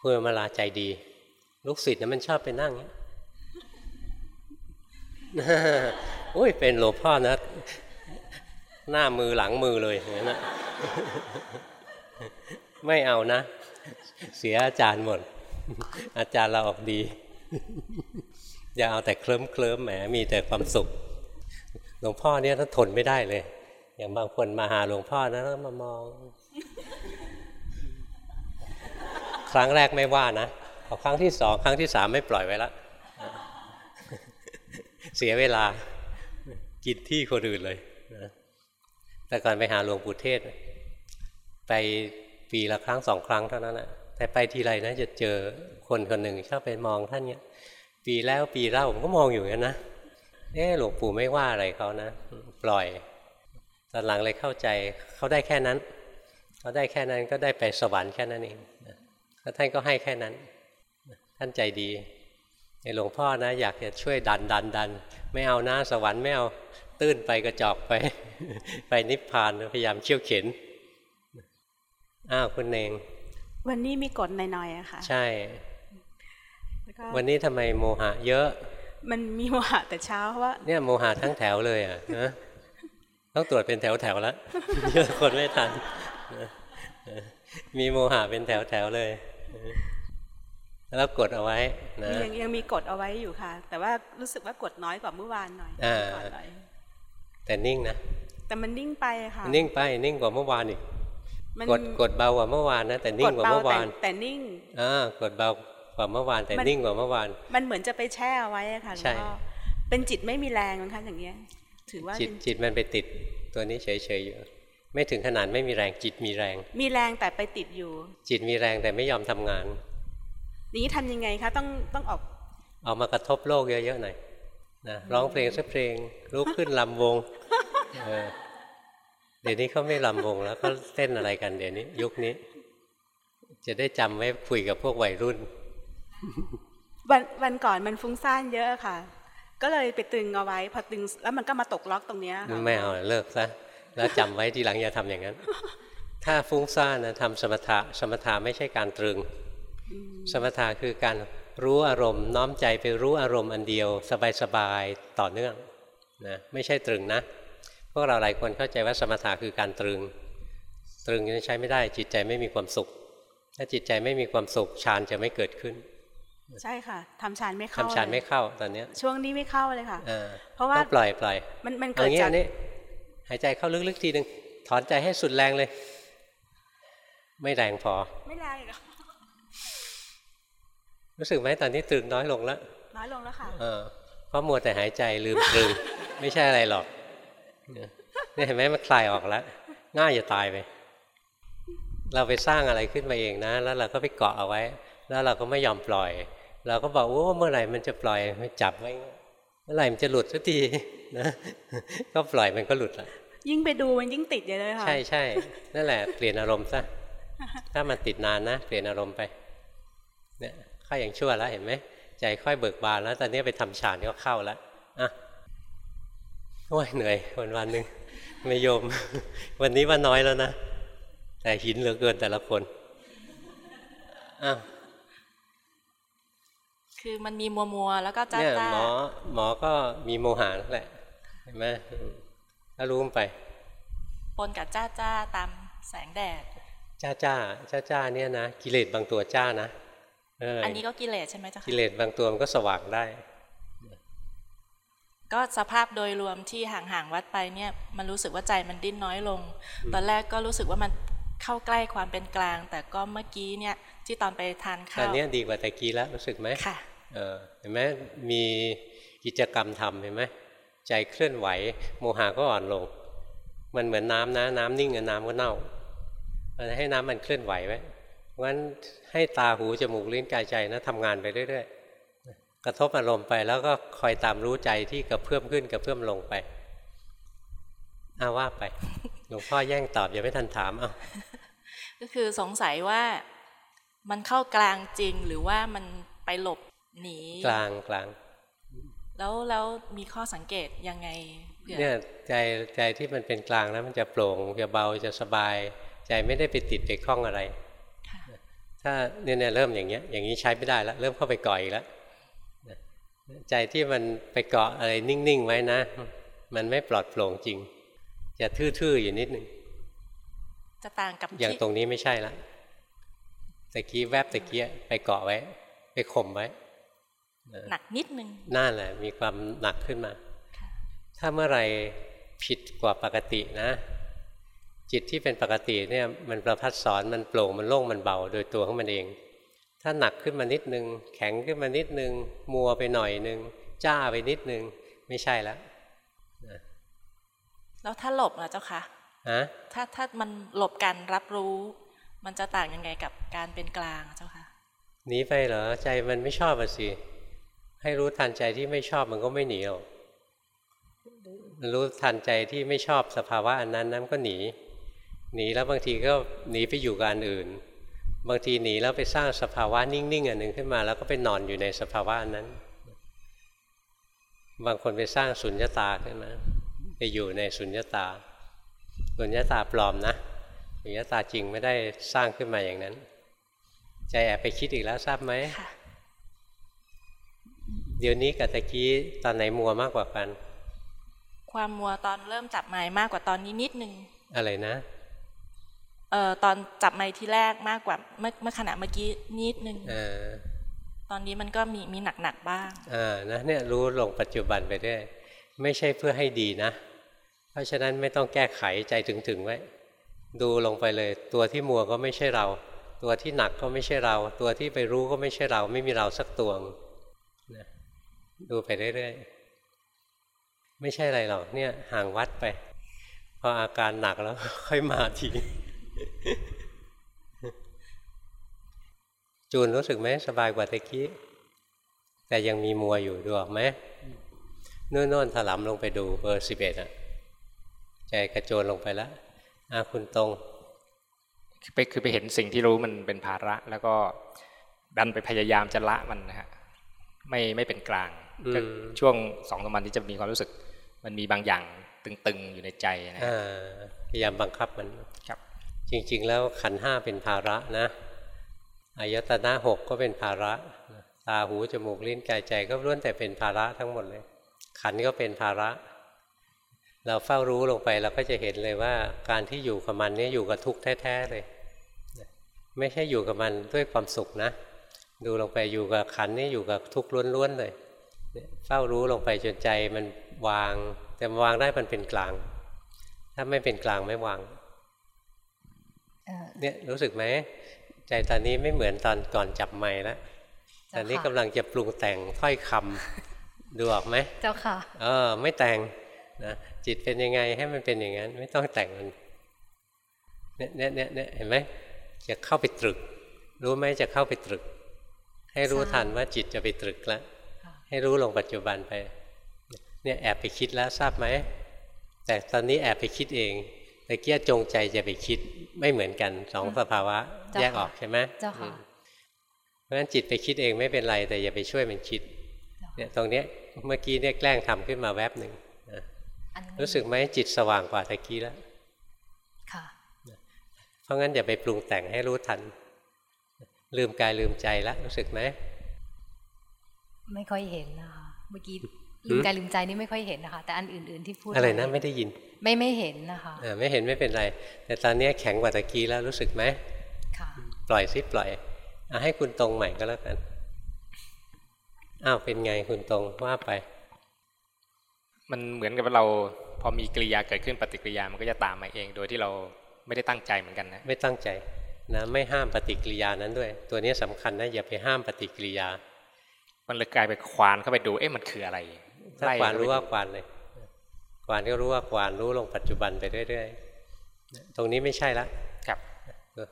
คุณอมราใจดี ลูกศิษย์เนี่ยมันชอบไปนั่งเนี้ยโอ้ยเป็นหลวงพ่อนะหน้ามือหลังมือเลยอย่างนั้นนะ ไม่เอานะ เสียอาจารย์หมด อาจารย์เราออกดี อย่าเอาแต่เคลิ้มเคลิ้มแหมมีแต่ความสุขหลวงพ่อเนี่ยถ้าทนไม่ได้เลย อย่างบางคนมาหาหลวงพ่อนะแล้วมามอง ครั้งแรกไม่ว่านะพอครั้งที่สองครั้งที่สามไม่ปล่อยไว้ละเสียเวลากินที่คนอื่นเลยนะแต่ก่อนไปหาหลวงปู่เทศ ไป ปีละครั้งสองครั้งเท่านั้นแหละแต่ไปทีไรนะจะเจอคนคนหนึ่งชอบไปมองท่านเนี้ยปีแล้วปีเล่าผมก็มองอยู่กันนะเออหลวงปู่ไม่ว่าอะไรเขานะ ปล่อยตอนหลังเลยเข้าใจเขาได้แค่นั้นเขาได้แค่นั้นก็ได้ไปสวรรค์แค่นั้นเองแล้วท่านก็ให้แค่นั้น ท่านใจดีในหลวงพ่อนะ อยากจะช่วยดันดันดันไม่เอานะสวรรค์ไม่เอาตื้นไปกระจอกไป ไปนิพพานพยายามเชี่ยวเข็น อ้าวคุณเอง
วันนี้มีกฎหน่อยๆอะค่ะ
ใช่วันนี้ทำไมโมหะเยอะ
มันมีโมหะแต่เช้าว่า
เนี่ยโมหะทั้งแถวเลยอะนะต้องตรวจเป็นแถวแถวแล้วเยอะคนไม่ทัน มีโมหะเป็นแถวแถวเลย แล้วกดเอาไว้นะ
ยังยังมีกดเอาไว้อยู่ค่ะ แต่ว่ารู้สึกว่ากดน้อยกว่าเมื่อวานหน่อย
แต่นิ่งนะ
แต่มันนิ่งไปค่ะ
นิ่งไปนิ่งกว่าเมื่อวานอีก กดกดเบากว่าเมื่อวานนะแต่นิ่งกว่าเมื่อวาน
แต่นิ่ง
อ่ากดเบากว่าเมื่อวานแต่นิ่งกว่าเมื่อวาน
มันเหมือนจะไปแช่ไว้ค่ะใช่เป็นจิตไม่มีแรงนะคะอย่างเงี้ย ถือว่า
จิตจิตมันไปติดตัวนี้เฉยๆอยู่ไม่ถึงขนาดไม่มีแรงจิตมีแรง
มีแรงแต่ไปติดอยู่
จิตมีแรงแต่ไม่ยอมทำงาน
นี้ทำยังไงคะต้องต้องออก
ออกมากระทบโลกเยอะๆหน่อยนะร้องเพลงสักเพลงลุกขึ้นลำวง เดี๋ยวนี้เขาไม่ลำวงแล้วเขาเต้นอะไรกันเดี๋ยวนี้ ยุคนี้ จะได้จำไว้คุยกับพวกวัยรุ่น
วันวันก่อนมันฟุ้งซ่านเยอะค่ะ ก็เลยไปตึงเอาไว้ พอตึงแล้วมันก็มาตกล็อกตรงเนี้ย
ไม่เอาเลิกซะแล้วจำไว้ทีหลังอย่าทำอย่างนั้น ถ้าฟุ้งซ่านนะทำสมถะสมถะไม่ใช่การตรึง สมถะคือการรู้อารมณ์น้อมใจไปรู้อารมณ์อันเดียว สบายๆต่อเนื่องนะไม่ใช่ตรึงนะ พวกเราหลายคนเข้าใจว่าสมถะคือการตรึง ตรึงใช้ไม่ได้จิตใจไม่มีความสุข ถ้าจิตใจไม่มีความสุขฌานจะไม่เกิดขึ้น
ใช่ค่ะทำฌานไม่เข้า
ทำฌานไม่เข้าตอนนี้
ช่วงนี้ไม่เข้าเลยค่ะ
เพราะว่าปล่อยปล่อย
มันมันเกิดจาก
นี้หายใจเข้าลึกๆทีหนึ่งถอนใจให้สุดแรงเลย ไม่แรงพอ
ไม่แรงหรอ
รู้สึกไหมตอนนี้ตรึงน้อยลงแล้ว
น้อยลงแล้วค่ะ
เพราะมัวแต่หายใจลืมตรึงไม่ใช่อะไรหรอกนี่ เห็นไหมมันคลายออกแล้วง่ายจะตายไป เราไปสร้างอะไรขึ้นมาเองนะ แล้วเราก็ไปเกาะเอาไว้ แล้วเราก็ไม่ยอมปล่อย เราก็บอกโอ้เมื่อไหร่มันจะปล่อยไม่จับไว้เมื่อไหร่มันจะหลุดสักทีนะก็ปล่อยมันก็หลุดละ
ยิ่งไปดูมันยิ่งติดเลยค่ะ
ใช่ใช่นั่นแหละเปลี่ยนอารมณ์ซะถ้ามันติดนานนะเปลี่ยนอารมณ์ไปเนี่ยข้าอย่างชั่วแล้วเห็นไหมใจค่อยเบิกบานแล้ว ตอนนี้ไปทำฌานก็เข้าแล้วอะ โอ้ยเหนื่อยวันวันหนึ่งไม่โยม วันนี้ว่าน้อยแล้วนะ แต่หินเหลือเกินแต่ละคนอ้าว
คือมันมีมัวมัวๆแล้วก็จ้า
เนี่ย
จ้า
หมอหมอก็มีโมหะนั่นแหละเห็นไหมอืมถ้ารู้มันไป
ปนกับจ้าจ้าตามแสงแดด
จ้าจ้าจ้าจ้าเนี่ยนะกิเลสบางตัวจ้านะเออ
อันนี้ก็กิเลสใช่ไหมเจ้า
กิ
ค่ะ
เลสบางตัวมันก็สว่างได้
ก็สภาพโดยรวมที่ห่างๆวัดไปเนี่ยมันรู้สึกว่าใจมันดิ้นน้อยลง ตอนแรกก็รู้สึกว่ามันเข้าใกล้ความเป็นกลาง แต่ก็เมื่อกี้เนี่ยที่ตอนไปทาน
ตอ
ข้านว
เนี้ยดีกว่าแต่กี้แล้วรู้สึกไหม
ค่ะ
เออเห็นไหมมีกิจกรรมทำเห็นไหมใจเคลื่อนไหว โมหะก็อ่อนลง มันเหมือนน้ำนะ น้ำนิ่งกับน้ำก็เน่ามันให้น้ำมันเคลื่อนไหวไว้เพราะฉะนั้นให้ตาหูจมูกลิ้นกายใจนะทำงานไปเรื่อยๆ กระทบอารมณ์ไปแล้วก็คอยตามรู้ใจที่กระเพื่อมขึ้นกระเพื่อมลงไปอาว่าไปหลวงพ่อแย่งตอบอย่าไม่ทันถามเอา
ก็คือสงสัยว่ามันเข้ากลางจริงหรือว่ามันไปหลบหนี
กลางกลาง
แล้วแล้วมีข้อสังเกตยังไงเผื่อ
เนี่ยใจใจที่มันเป็นกลางแล้วมันจะโปร่งจะเบาจะสบาย ใจไม่ได้ไปติดไปคล้องอะไรถ้าเนี่ยเนี่ยเริ่มอย่างเงี้ยอย่างนี้ใช้ไม่ได้แล้วเริ่มเข้าไปก่อยแล้ว ใจที่มันไปเกาะอะไรนิ่ง ๆ ไว้นะ มันไม่ปลอดโปร่งจริง จะทื่อ ๆ อยู่นิดนึง
จะต่างกับ
อย่าง
ที่
ตรงนี้ไม่ใช่ละตะกี้แวบตะกี้ไปเกาะไว้ ไปข่มไว้
หนักนิดนึง
นั่นแหละมีความหนักขึ้นมา ถ้าเมื่อไหรผิดกว่าปกตินะ จิตที่เป็นปกติเนี่ย มันประพัดสอนมันโปร่งมันโล่งมันเบาโดยตัวของมันเอง ถ้าหนักขึ้นมานิดนึง แข็งขึ้นมานิดนึง มัวไปหน่อยนึง จ้าไปนิดนึง ไม่ใช่แล้ว
แล้วถ้าหลบล่ะเจ้าคะ
ฮะ
ถ้าถ้ามันหลบการรับรู้ มันจะต่างยังไงกับการเป็นกลางเจ้าคะ
หนีไปเหรอใจมันไม่ชอบอะสิให้รู้ทันใจที่ไม่ชอบมันก็ไม่หนีหรอกมันรู้ทันใจที่ไม่ชอบสภาวะอันนั้นนั้นก็หนี หนีแล้วบางทีก็หนีไปอยู่กับอันอื่น บางทีหนีแล้วไปสร้างสภาวะนิ่งๆอันหนึ่งขึ้นมา แล้วก็ไปนอนอยู่ในสภาวะอันนั้น บางคนไปสร้างสุญญตาขึ้นมาไปอยู่ในสุญญตา สุญญตาปลอมนะสุญญตาจริงไม่ได้สร้างขึ้นมาอย่างนั้น ใจแอบไปคิดอีกแล้วทราบไหมเดี๋ยวนี้กับตะกี้ตอนไหนมัวมากกว่ากัน
ความมัวตอนเริ่มจับไม้มากกว่าตอนนี้นิดนึง
อะไรนะ
เอ่อ ตอนจับไม้ที่แรกมากกว่าเมื่อเมื่อขณะเมื่อกี้นิดนึง
เออ
ตอนนี้มันก็มีมีหนักหนักๆบ้าง
อ่านะเนี่ยรู้ลงปัจจุบันไปด้วยไม่ใช่เพื่อให้ดีนะ เพราะฉะนั้นไม่ต้องแก้ไขใจถึงๆไว้ ดูลงไปเลย ตัวที่มัวก็ไม่ใช่เรา ตัวที่หนักก็ไม่ใช่เรา ตัวที่ไปรู้ก็ไม่ใช่เรา ไม่มีเราสักตัวนะดูไปเรื่อยๆไม่ใช่อะไรหรอกเนี่ยห่างวัดไปพออาการหนักแล้วค่อยมาที จูนรู้สึกไหมสบายกว่าตะกี้ แต่ยังมีมัวอยู่ดูออกไหมนู่นนถลำลงไปดูเบอร์สิบเอ็ดอะใจกระโจนลงไปแล้วอาคุณตรง
ไปคือไปเห็นสิ่งที่รู้มันเป็นภาระ แล้วก็ดันไปพยายามจะละมันนะฮะไม่ไม่เป็นกลาง
อืม
ก็ช่วงสองสามวันที่จะมีความรู้สึก มันมีบางอย่างตึงๆอยู่ในใจนะ
อ่าพยายามบังคับมัน
ครับ
จริงๆ แล้วขันห้าเป็นภาระนะอายตนะหกก็เป็นภาระตาหูจมูกลิ้นกายใจก็ล้วนแต่เป็นภาระทั้งหมดเลย ขันก็เป็นภาระ เราเฝ้ารู้ลงไปเราก็จะเห็นเลยว่าการที่อยู่กับมันนี่อยู่กับทุกข์แท้ๆเลย ไม่ใช่อยู่กับมันด้วยความสุขนะ ดูลงไปอยู่กับขันนี่อยู่กับทุกข์ล้วนๆเลยเนี่ยเฝ้ารู้ลงไปจนใจมันวาง แต่วางได้มันเป็นกลาง ถ้าไม่เป็นกลางไม่วาง เนี่ยรู้สึกไหมใจตอนนี้ไม่เหมือนตอนก่อนจับไม้แล้วตอนนี้กำลังจะปรุงแต่งถ้อยคำดูออกไหม
เจ้าค่ะ
เออ ไม่แต่งนะจิตเป็นยังไงให้มันเป็นอย่างนั้น ไม่ต้องแต่งมันเนี่ยเนี่ยเนี่ยเนี่ยเห็นไหมจะเข้าไปตรึก รู้ไหมจะเข้าไปตรึก ให้รู้ทันว่าจิตจะไปตรึกแล้วให้รู้ลงปัจจุบันไป เนี่ยแอบไปคิดแล้วทราบไหมแต่ตอนนี้แอบไปคิดเอง แต่เกี้ยจงใจจะไปคิดไม่เหมือนกันสองสภาวะ
เจ้าค่ะ
แยกออกใช่ไหม
เจ้าค่ะ
อืมราะฉะนั้นจิตไปคิดเองไม่เป็นไร แต่อย่าไปช่วยมันคิดเนี่ยตรงเนี้ยเมื่อกี้เนี่ยแกล้งทำขึ้นมาแวบหนึ่งนะรู้สึกไหมจิตสว่างกว่าตะกี้แล้ว
ค่ะ
เพราะงั้นอย่าไปปรุงแต่งให้รู้ทัน ลืมกายลืมใจแล้วรู้สึกไหม
ไม่ค่อยเห็นนะคะเมื่อกี้ ลืมกายลืมใจนี่ไม่ค่อยเห็นนะคะแต่อันอื่น ๆที่พูด
อะไรนะไม่ได้ยิน
ไม่ไม่เห็นนะคะ
ไม่เห็นไม่เป็นไร แต่ตอนนี้แข็งกว่าตะกี้แล้วรู้สึกไหม
ค่ะ
ปล่อยซิปล่อยเอาให้คุณตรงใหม่ก็แล้วกันอ้าวเป็นไงคุณตรงว่าไป
มันเหมือนกับว่าเราพอมีกิริยาเกิดขึ้นปฏิกิริยามันก็จะตามมาเอง โดยที่เราไม่ได้ตั้งใจเหมือนกันนะ
ไม่ตั้งใจนะไม่ห้ามปฏิกิริยานั้นด้วย ตัวนี้สำคัญนะอย่าไปห้ามปฏิกิริยา
มันเลยกลายไปควานเข้าไปดูเอ๊ะมันคืออะไร
ถ้าควานรู้ว่าควานเลยควานก็รู้ว่าควานรู้ลงปัจจุบันไปเรื่อยๆ ตรงนี้ไม่ใช่ละ
ครับ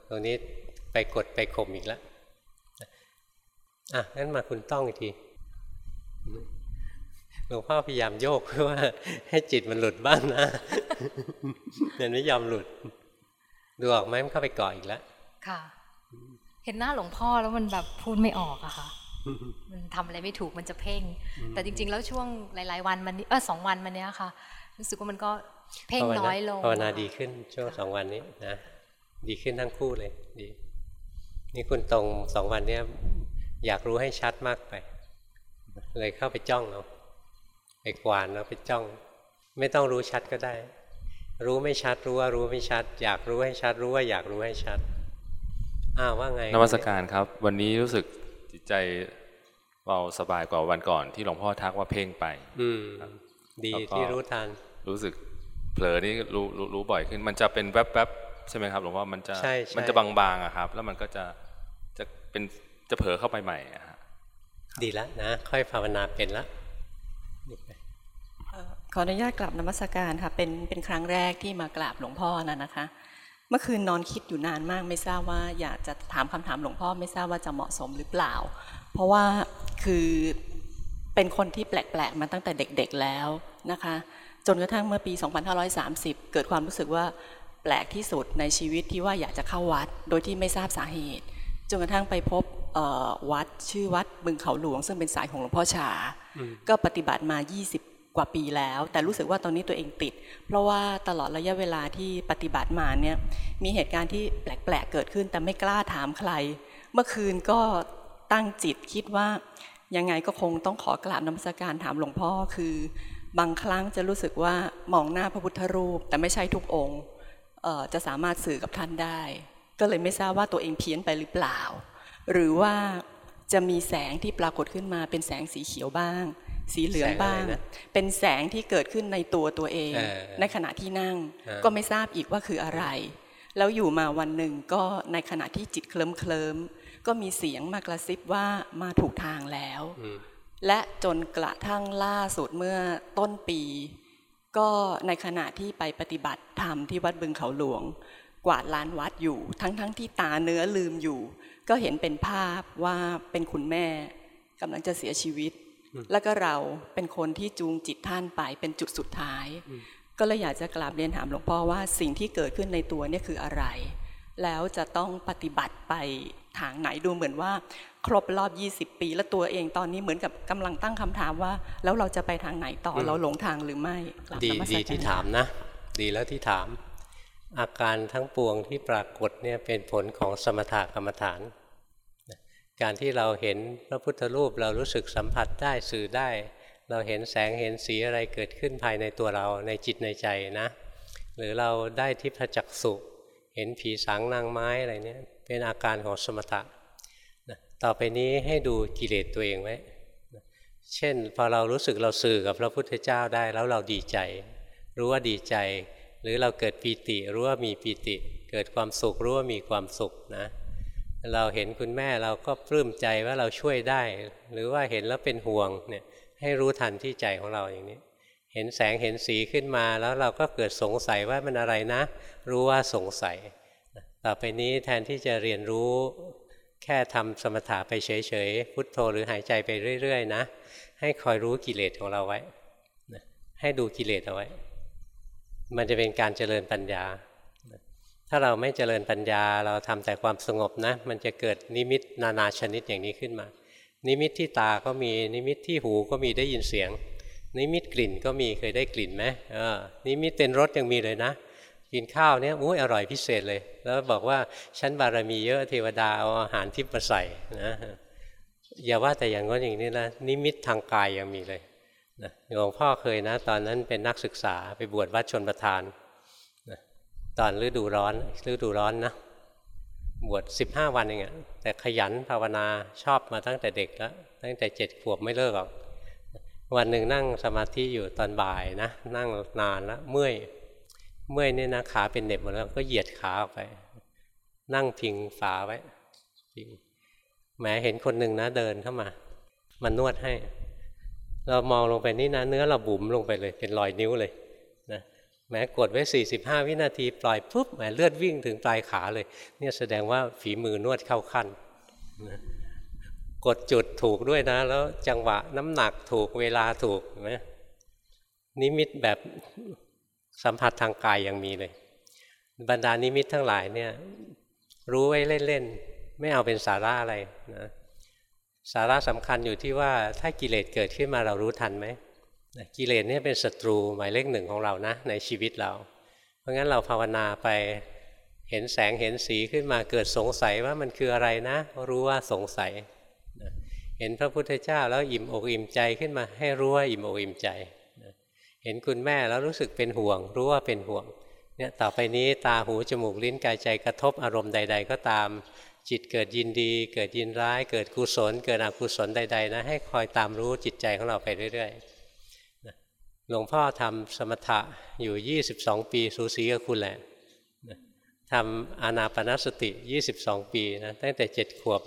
ตรงนี้ไปกดไปข่มอีกแล้วอะงั้นมาคุณต้องอีกทีหลวงพ่อพยายามโยกเพื่อว่าให้จิตมันหลุดบ้างนะมันไม่ยอมหลุด ดูออกไหมมันเข้าไปเกาะอีกแล้ว
ค่ะ เห็นหน้าหลวงพ่อแล้วมันแบบพูดไม่ออกอะค่ะ มันทำอะไรไม่ถูกมันจะเพ่ง แต่จริง ๆ แล้วช่วงหลาย ๆ วันมันเออสองวันมันเนี้ยค่ะ รู้สึกว่ามันก็เพ่งน้อยลง
ภาวนาดีขึ้นช่วงสองวันนี้นะดีขึ้นทั้งคู่เลยดี นี่คุณตรงสองวันเนี้ยอยากรู้ให้ชัดมากไป เลยเข้าไปจ้องเอาไปกวานแล้วไปจ้อง ไม่ต้องรู้ชัดก็ได้ รู้ไม่ชัดรู้ว่ารู้ไม่ชัด อยากรู้ให้ชัด รู้ว่าอยากรู้ให้ชัดอ้าวว่าไง
นวัตการครับ วันนี้รู้สึกจิตใจ เบาสบายกว่าวันก่อนที่หลวงพ่อทักว่าเพ่งไป
อืมดีที่รู้ทัน
รู้สึกเผลอนี่รู้รู้รู้บ่อยขึ้น มันจะเป็นแวบๆใช่ไหมครับหลวงพ่อมันจะมันจะบางๆอะครับ แล้วมันก็จะจะเป็นจะเผลอเข้าไปใหม่อะ
ดีแล้วนะ ค่อยภาวนาเป็นละ
ขออนุญาตกลับนมัสการค่ะ เป็นเป็นครั้งแรกที่มากราบหลวงพ่อนะนะคะ เมื่อคืนนอนคิดอยู่นานมาก ไม่ทราบว่าอยากจะถามคำถามหลวงพ่อ ไม่ทราบว่าจะเหมาะสมหรือเปล่า เพราะว่าคือเป็นคนที่แปลกๆมาตั้งแต่เด็กๆแล้วนะคะ จนกระทั่งเมื่อปี 2530 เกิดความรู้สึกว่าแปลกที่สุดในชีวิตที่ว่าอยากจะเข้าวัด โดยที่ไม่ทราบสาเหตุ จนกระทั่งไปพบวัดชื่อวัดบึงเขาหลวง ซึ่งเป็นสายของหลวงพ่อชา ก็ปฏิบัติมา 20 กว่าปีแล้ว แต่รู้สึกว่าตอนนี้ตัวเองติด เพราะว่าตลอดระยะเวลาที่ปฏิบัติมาเนี่ยมีเหตุการณ์ที่แปลกๆเกิดขึ้นแต่ไม่กล้าถามใคร เมื่อคืนก็ ตั้งจิตคิดว่า ยังไงก็คงต้องขอกราบนมัสการถามหลวงพ่อคือ บางครั้งจะรู้สึกว่ามองหน้าพระพุทธรูป แต่ไม่ใช่ทุกองค์จะสามารถสื่อกับท่านได้ ก็เลยไม่ทราบว่าตัวเองเพี้ยนไปหรือเปล่า หรือว่าจะมีแสงที่ปรากฏขึ้นมาเป็นแสงสีเขียวบ้าง สีเหลืองบ้าง เป็นแสงที่เกิดขึ้นในตัวตัวเอง ในขณะที่นั่ง ก็ไม่ทราบอีกว่าคืออะไร แล้วอยู่มาวันหนึ่งก็ในขณะที่จิตเคลิ้มเคลิม ก็มีเสียงมากระซิบว่ามาถูกทางแล้ว และจนกระทั่งล่าสุดเมื่อต้นปี ก็ในขณะที่ไปปฏิบัติธรรมที่วัดบึงเขาหลวง กวาดลานวัดอยู่ทั้งๆทที่ตาเนื้อลืมอยู่ ก็เห็นเป็นภาพว่าเป็นคุณแม่กำลังจะเสียชีวิต แล้วก็เราเป็นคนที่จูงจิตท่านไปเป็นจุดสุดท้าย ก็เลยอยากจะกราบเรียนถามหลวงพ่อว่าสิ่งที่เกิดขึ้นในตัวนี่คืออะไร แล้วจะต้องปฏิบัติไป ทางไหนดูเหมือนว่า ครบรอบ 20 ปี แล้วตัวเองตอนนี้เหมือนกับกำลังตั้งคำถามว่า แล้วเราจะไปทางไหนต่อเราหลงทางหรือไม่
ดีดีที่ถามนะ ดีแล้วที่ถาม อาการทั้งปวงที่ปรากฏเนี่ยเป็นผลของสมถกรรมฐาน การที่เราเห็นพระพุทธรูปเรารู้สึกสัมผัสได้สื่อได้ เราเห็นแสงเห็นสีอะไรเกิดขึ้นภายในตัวเราในจิตในใจนะ หรือเราได้ทิพจักสุเห็นผีสางนางไม้อะไรเนี่ย เป็นอาการของสมถะต่อไปนี้ให้ดูกิเลสตัวเองไว้เช่น พอเรารู้สึกเราสื่อกับพระพุทธเจ้าได้แล้วเราดีใจ รู้ว่าดีใจ หรือเราเกิดปีติ รู้ว่ามีปีติ เกิดความสุขรู้ว่ามีความสุขนะ เราเห็นคุณแม่เราก็ปลื้มใจว่าเราช่วยได้ หรือว่าเห็นแล้วเป็นห่วงเนี่ยให้รู้ทันที่ใจของเราอย่างนี้ เห็นแสงเห็นสีขึ้นมาแล้วเราก็เกิดสงสัยว่ามันอะไรนะ รู้ว่าสงสัย ต่อไปนี้แทนที่จะเรียนรู้แค่ทำสมถะไปเฉยๆพุทโธหรือหายใจไปเรื่อยๆนะ ให้คอยรู้กิเลสของเราไว้ ให้ดูกิเลสเอาไว้ มันจะเป็นการเจริญปัญญา ถ้าเราไม่เจริญปัญญาเราทำแต่ความสงบนะ มันจะเกิดนิมิตนานาชนิดอย่างนี้ขึ้นมา นิมิตที่ตาก็มีนิมิตที่หูก็มีได้ยินเสียง นิมิตกลิ่นก็มีเคยได้กลิ่นไหมเออนิมิตเป็นรสยังมีเลยนะ กินข้าวเนี่ยอุ้ยอร่อยพิเศษเลย แล้วบอกว่าชั้นบารมีเยอะเทวดาเอาอาหารทิพย์มาใส่นะอย่าว่าแต่อย่างนั้นอย่างนี้นะนิมิตทางกายยังมีเลยนะหลวงพ่อเคยนะ ตอนนั้นเป็นนักศึกษาไปบวชวัดชลประทานนะตอนฤดูร้อนฤดูร้อนนะบวชสิบห้าวันเองอะแต่ขยันภาวนาชอบมาตั้งแต่เด็กแล้ว ตั้งแต่เจ็ดขวบไม่เลิกหรอกวันหนึ่งนั่งสมาธิอยู่ตอนบ่ายนะ นั่งนานแล้วเมื่อย เมื่อยเนี่ยนะขาเป็นเน็บหมดแล้วก็เหยียดขาออกไป นั่งพิงฝาไว้พิงแหมเห็นคนหนึ่งนะเดินเข้ามา มันนวดให้ เรามองลงไปนี่นะ เนื้อเราบุ๋มลงไปเลย เป็นรอยนิ้วเลยนะแม้กดไว้สี่สิบห้าวินาทีปล่อยปุ๊บแหมเลือดวิ่งถึงปลายขาเลย เนี่ยแสดงว่าฝีมือนวดเข้าขั้นนะกดจุดถูกด้วยนะ แล้วจังหวะน้ำหนักถูกเวลาถูกไหมนิมิตแบบ สัมผัสทางกายยังมีเลย บรรดานิมิตทั้งหลายเนี่ยรู้ไว้เล่นๆ ไม่เอาเป็นสาระอะไรนะสาระสำคัญอยู่ที่ว่าถ้ากิเลสเกิดขึ้นมาเรารู้ทันไหมกิเลสเนี่ยเป็นศัตรูหมายเลขหนึ่งของเรานะ ในชีวิตเรา เพราะงั้นเราภาวนาไปเห็นแสงเห็นสีขึ้นมาเกิดสงสัยว่ามันคืออะไรนะ รู้ว่าสงสัย เห็นพระพุทธเจ้าแล้วอิ่มอกอิ่มใจขึ้นมาให้รู้ว่าอิ่มอกอิ่มใจ ห็นคุณแม่แล้วรู้สึกเป็นห่วง รู้ว่าเป็นห่วงเนี่ยต่อไปนี้ตาหูจมูกลิ้นกายใจกระทบอารมณ์ใด ๆ ก็ตาม จิตเกิดยินดี เกิดยินร้าย เกิดกุศล เกิดอกุศลใดๆนะให้คอยตามรู้จิตใจของเราไปเรื่อยๆหลวงพ่อทำสมถะอยู่ 22 ปีสูสีกับคุณแหละทำอานาปนสติ 22 ปีนะตั้งแต่เจ็ดขวบ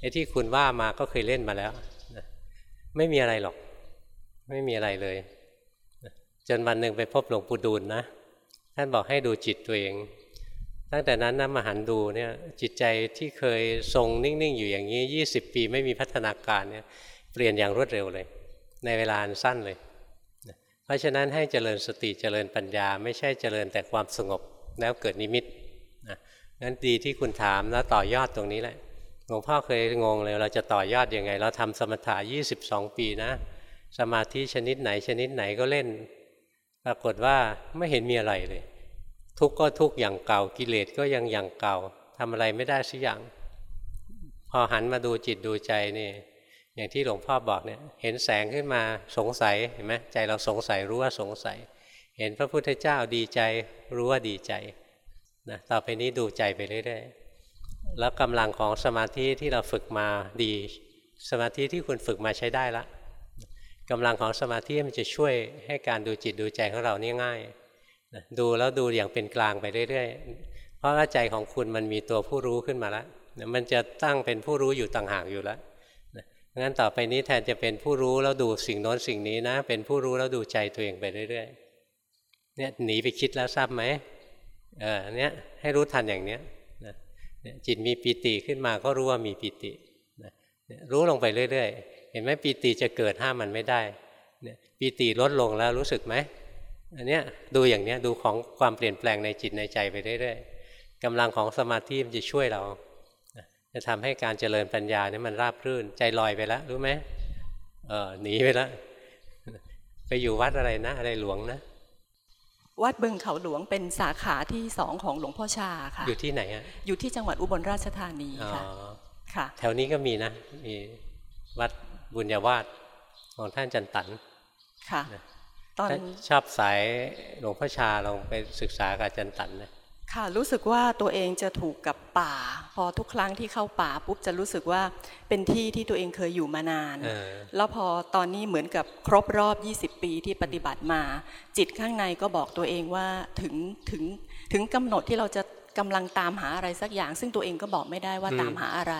ไอ้ที่คุณว่ามาก็เคยเล่นมาแล้วนะไม่มีอะไรหรอก ไม่มีอะไรเลย จนวันหนึ่งไปพบหลวงปู่ดูลนะท่านบอกให้ดูจิตตัวเอง ตั้งแต่นั้นนะมาหันดูเนี่ยจิตใจที่เคยทรงนิ่งๆอยู่อย่างนี้ 20 ปีไม่มีพัฒนาการเนี่ยเปลี่ยนอย่างรวดเร็วเลย ในเวลาอันสั้นเลย เพราะฉะนั้นให้เจริญสติเจริญปัญญา ไม่ใช่เจริญแต่ความสงบแล้วเกิดนิมิตนะนั้นดีที่คุณถามแล้วต่อยอดตรงนี้แหละหลวงพ่อเคยงงเลย เราจะต่อยอดยังไง เราทำสมถะ22 ปีนะ สมาธิชนิดไหนชนิดไหนก็เล่น รากฏว่าไม่เห็นมีอะไรเลย ทุกข์ก็ทุกข์อย่างเก่ากิเลสก็ยังอย่างเก่าทำอะไรไม่ได้สักอย่าง พอหันมาดูจิตดูใจนี่ อย่างที่หลวงพ่อบอกเนี่ย เห็นแสงขึ้นมาสงสัยเห็นไหมใจเราสงสัยรู้ว่าสงสัย เห็นพระพุทธเจ้าดีใจ รู้ว่าดีใจนะต่อไปนี้ดูใจไปเรื่อยๆแล้วกำลังของสมาธิที่เราฝึกมาดี สมาธิที่คุณฝึกมาใช้ได้ละ กำลังของสมาธิมันจะช่วยให้การดูจิตดูใจของเรานี่ง่ายดูแล้วดูอย่างเป็นกลางไปเรื่อยๆ เพราะว่าใจของคุณมันมีตัวผู้รู้ขึ้นมาแล้วมันจะตั้งเป็นผู้รู้อยู่ต่างหากอยู่แล้วงั้นต่อไปนี้แทนจะเป็นผู้รู้แล้วดูสิ่งโน้นสิ่งนี้นะ เป็นผู้รู้แล้วดูใจตัวเองไปเรื่อยๆ เนี่ยหนีไปคิดแล้วทราบไหมเออเนี้ยให้รู้ทันอย่างเนี้ยจิตมีปีติขึ้นมาก็รู้ว่ามีปีติรู้ลงไปเรื่อย ๆ ห็นไหมปีติจะเกิดห้ามมันไม่ได้เนี่ยปีติลดลงแล้วรู้สึกไหมอันเนี้ยดูอย่างเนี้ยดูของความเปลี่ยนแปลงในจิตในใจไปเรื่อยๆกำลังของสมาธิมันจะช่วยเรา จะทำให้การเจริญปัญญาเนี่ยมันราบรื่น ใจลอยไปแล้วรู้ไหมเออหนีไปแล้วไปอยู่วัดอะไรนะ อะไรหลวงนะ
วัดบึงเขาหลวงเป็นสาขาที่สองของหลวงพ่อชาค่ะ
อยู่ที่ไหนอะ
อยู่ที่จังหวัดอุบลราชธานีค่ะค่ะ
แถวนี้ก็มีนะมีวัด บุญญาวาสของท่านจันตัน
ค่ะตอน
ชอบสายหลวงพ่อชาลองไปศึกษากับจันตันนะ
ค่ะรู้สึกว่าตัวเองจะถูกกับป่า พอทุกครั้งที่เข้าป่าปุ๊บจะรู้สึกว่าเป็นที่ที่ตัวเองเคยอยู่มานาน แล้วพอตอนนี้เหมือนกับครบรอบ 20 ปีที่ปฏิบัติมา จิตข้างในก็บอกตัวเองว่าถึงถึงถึงกำหนดที่เราจะ กำลังตามหาอะไรสักอย่าง ซึ่งตัวเองก็บอกไม่ได้ว่าตามหาอะไร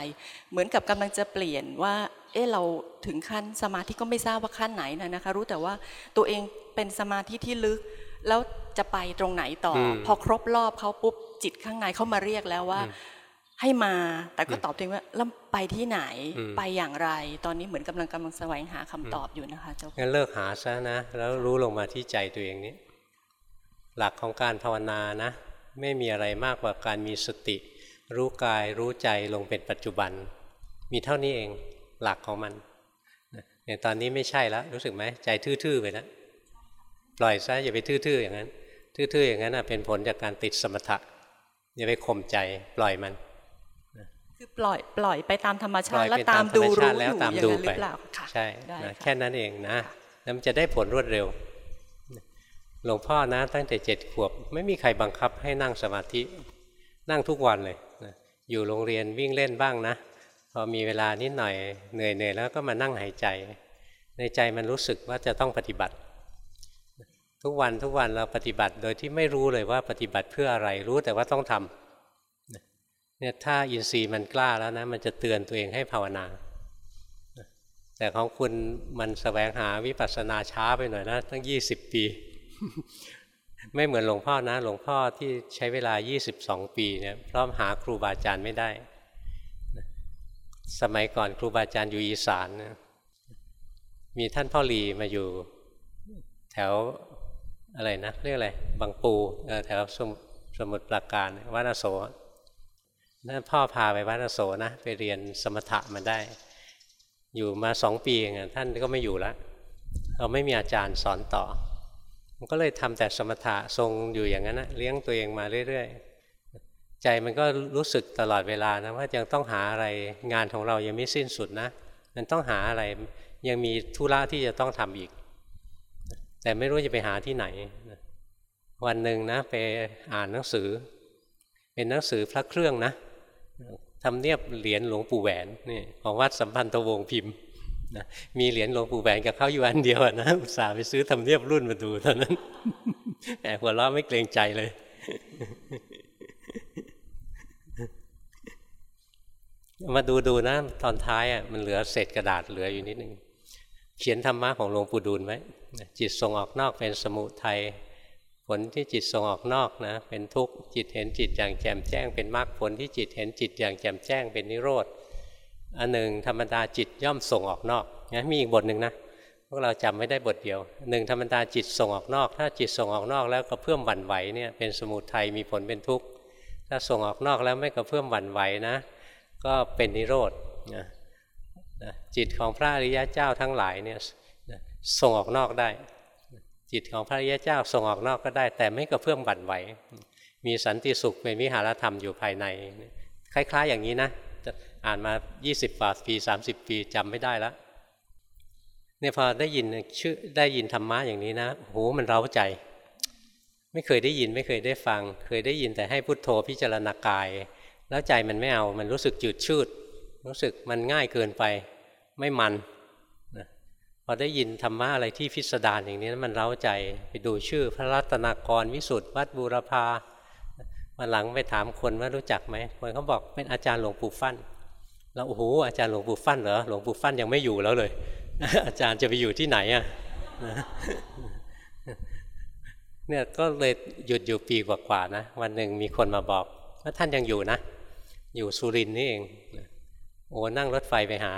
เหมือนกับกำลังจะเปลี่ยนว่า เออเราถึงขั้นสมาธิก็ไม่ทราบว่าขั้นไหนนะนะคะ รู้แต่ว่าตัวเองเป็นสมาธิที่ลึก แล้วจะไปตรงไหนต่อ พอครบรอบเขาปุ๊บจิตข้างในเขามาเรียกแล้วว่าให้มา แต่ก็ตอบตัวเองว่าแล้วไปที่ไหนไปอย่างไร ตอนนี้เหมือนกำลังกำลังแสวงหาคำตอบอยู่นะคะเจ้า
งั้นเลิกหาซะนะ แล้วรู้ลงมาที่ใจตัวเองนี้ หลักของการภาวนานะ ไม่มีอะไรมากกว่าการมีสติ รู้กายรู้ใจลงเป็นปัจจุบัน มีเท่านี้เองหลักของมันอย่างตอนนี้ไม่ใช่แล้วรู้สึกไหมใจทื่อๆไปแล้วปล่อยซะอย่าไปทื่อๆอย่างนั้น ทื่อๆอย่างนั้นเป็นผลจากการติดสมถะอย่าไปข่มใจปล่อยมัน
คือปล่อยปล่อยไปตามธรรมชาติแล้วตามดูรู้อยู่อย่างนั้นหรือเปล่า
ใช่แค่นั้นเองนะแล้วมันจะได้ผลรวดเร็ว หลวงพ่อนะตั้งแต่เจ็ดขวบ ไม่มีใครบังคับให้นั่งสมาธินั่งทุกวันเลยอยู่โรงเรียนวิ่งเล่นบ้างนะ พอมีเวลานิดหน่อยเหนื่อยเหนื่อยแล้วก็มานั่งหายใจ ในใจมันรู้สึกว่าจะต้องปฏิบัติ ทุกวันทุกวันเราปฏิบัติโดยที่ไม่รู้เลยว่าปฏิบัติเพื่ออะไรรู้แต่ว่าต้องทำเนี่ยถ้าอินทรีย์มันกล้าแล้วนะ มันจะเตือนตัวเองให้ภาวนาแต่ของคุณมันสแสวงหาวิปัสสนาช้าไปหน่อยนะ ตั้งยี่สิบปี ไม่เหมือนหลวงพ่อนะ หลวงพ่อที่ใช้เวลา 22 ปีเนี่ยเพราะหาครูบาอาจารย์ไม่ได้ สมัยก่อนครูบาอาจารย์อยู่อีสานนะมีท่านพ่อหลีมาอยู่ แถวอะไรนะเรียกอะไรบางปูแถวสมสมุทรปราการวัดอโศนั่นพ่อพาไปวัดอโศนะไปเรียนสมถะมาได้ อยู่มาสองปีเองท่านก็ไม่อยู่แล้วเราไม่มีอาจารย์สอนต่อ มันก็เลยทำแต่สมถะทรงอยู่อย่างนั้นนะเลี้ยงตัวเองมาเรื่อยๆ ใจมันก็รู้สึกตลอดเวลานะว่ายังต้องหาอะไรงานของเรายังไม่สิ้นสุดนะ มันต้องหาอะไรยังมีธุระที่จะต้องทำอีก แต่ไม่รู้จะไปหาที่ไหน วันหนึ่งนะไปอ่านหนังสือ เป็นหนังสือพระเครื่องนะทำเนียบเหรียญหลวงปู่แหวนนี่ของวัดสัมพันธวงศ์พิมพ์ นะมีเหรียญหลวงปู่แหวนกับเขาอยู่อันเดียวนะอุตส่าห์ไปซื้อทำเนียบรุ่นมาดูเท่านั้นแอบหัวเราะไม่เกรงใจเลย มาดูดูนะตอนท้ายอะมันเหลือเศษกระดาษเหลืออยู่นิดนึงเขียนธรรมะของหลวงปู่ดูลไว้จิตส่งออกนอกเป็นสมุทัยผลที่จิตส่งออกนอกนะ เป็นทุกข์จิตเห็นจิตอย่างแจ่มแจ้ง เป็นมรรคผลที่จิตเห็นจิตอย่างแจ่มแจ้งเป็นนิโรธ อันหนึ่งธรรมดาจิตย่อมส่งออกนอกนะมีอีกบทหนึ่งนะพวกเราจำไม่ได้บทเดียวหนึ่งธรรมดาจิตส่งออกนอก ถ้าจิตส่งออกนอกแล้วก็เพิ่มหวั่นไหวเนี่ยเป็นสมุทัยมีผลเป็นทุกข์ถ้าส่งออกนอกแล้วไม่ก็เพิ่มหวั่นไหวนะ ก็เป็นนิโรธนะจิตของพระอริยะเจ้าทั้งหลายเนี่ยส่งออกนอกได้ จิตของพระอริยะเจ้าส่งออกนอกก็ได้ แต่ไม่กระเพื่อมบั่นไหว มีสันติสุขเป็นวิหารธรรมอยู่ภายใน คล้าย ๆ อย่างนี้นะ อ่านมา 20กว่าปี 30 ปีจำไม่ได้แล้วเนี่ยพอได้ยินชื่อได้ยินธรรมะอย่างนี้นะโหมันเร้าใจ ไม่เคยได้ยินไม่เคยได้ฟัง เคยได้ยินแต่ให้พุทโธพิจารณากาย แล้วใจมันไม่เอามันรู้สึกจืดชืด รู้สึกมันง่ายเกินไป ไม่มันนะพอได้ยินธรรมะอะไรที่พิสดารอย่างนี้มันเร้าใจไปดูชื่อพระรัตนากรวิสุทธ์วัดบูรพามาหลังไปถามคนว่ารู้จักไหมคนเขาบอกเป็นอาจารย์หลวงปู่ฟั่น แล้วโอ้โหอาจารย์หลวงปู่ฟั่นเหรอหลวงปู่ฟั่นยังไม่อยู่แล้วเลย อาจารย์จะไปอยู่ที่ไหนอะเนี่ยก็เลยหยุดอยู่ปีกว่าๆนะวันหนึ่งมีคนมาบอกว่าท่านยังอยู่นะ อยู่สุรินนี่เองโอ้นั่งรถไฟไปหา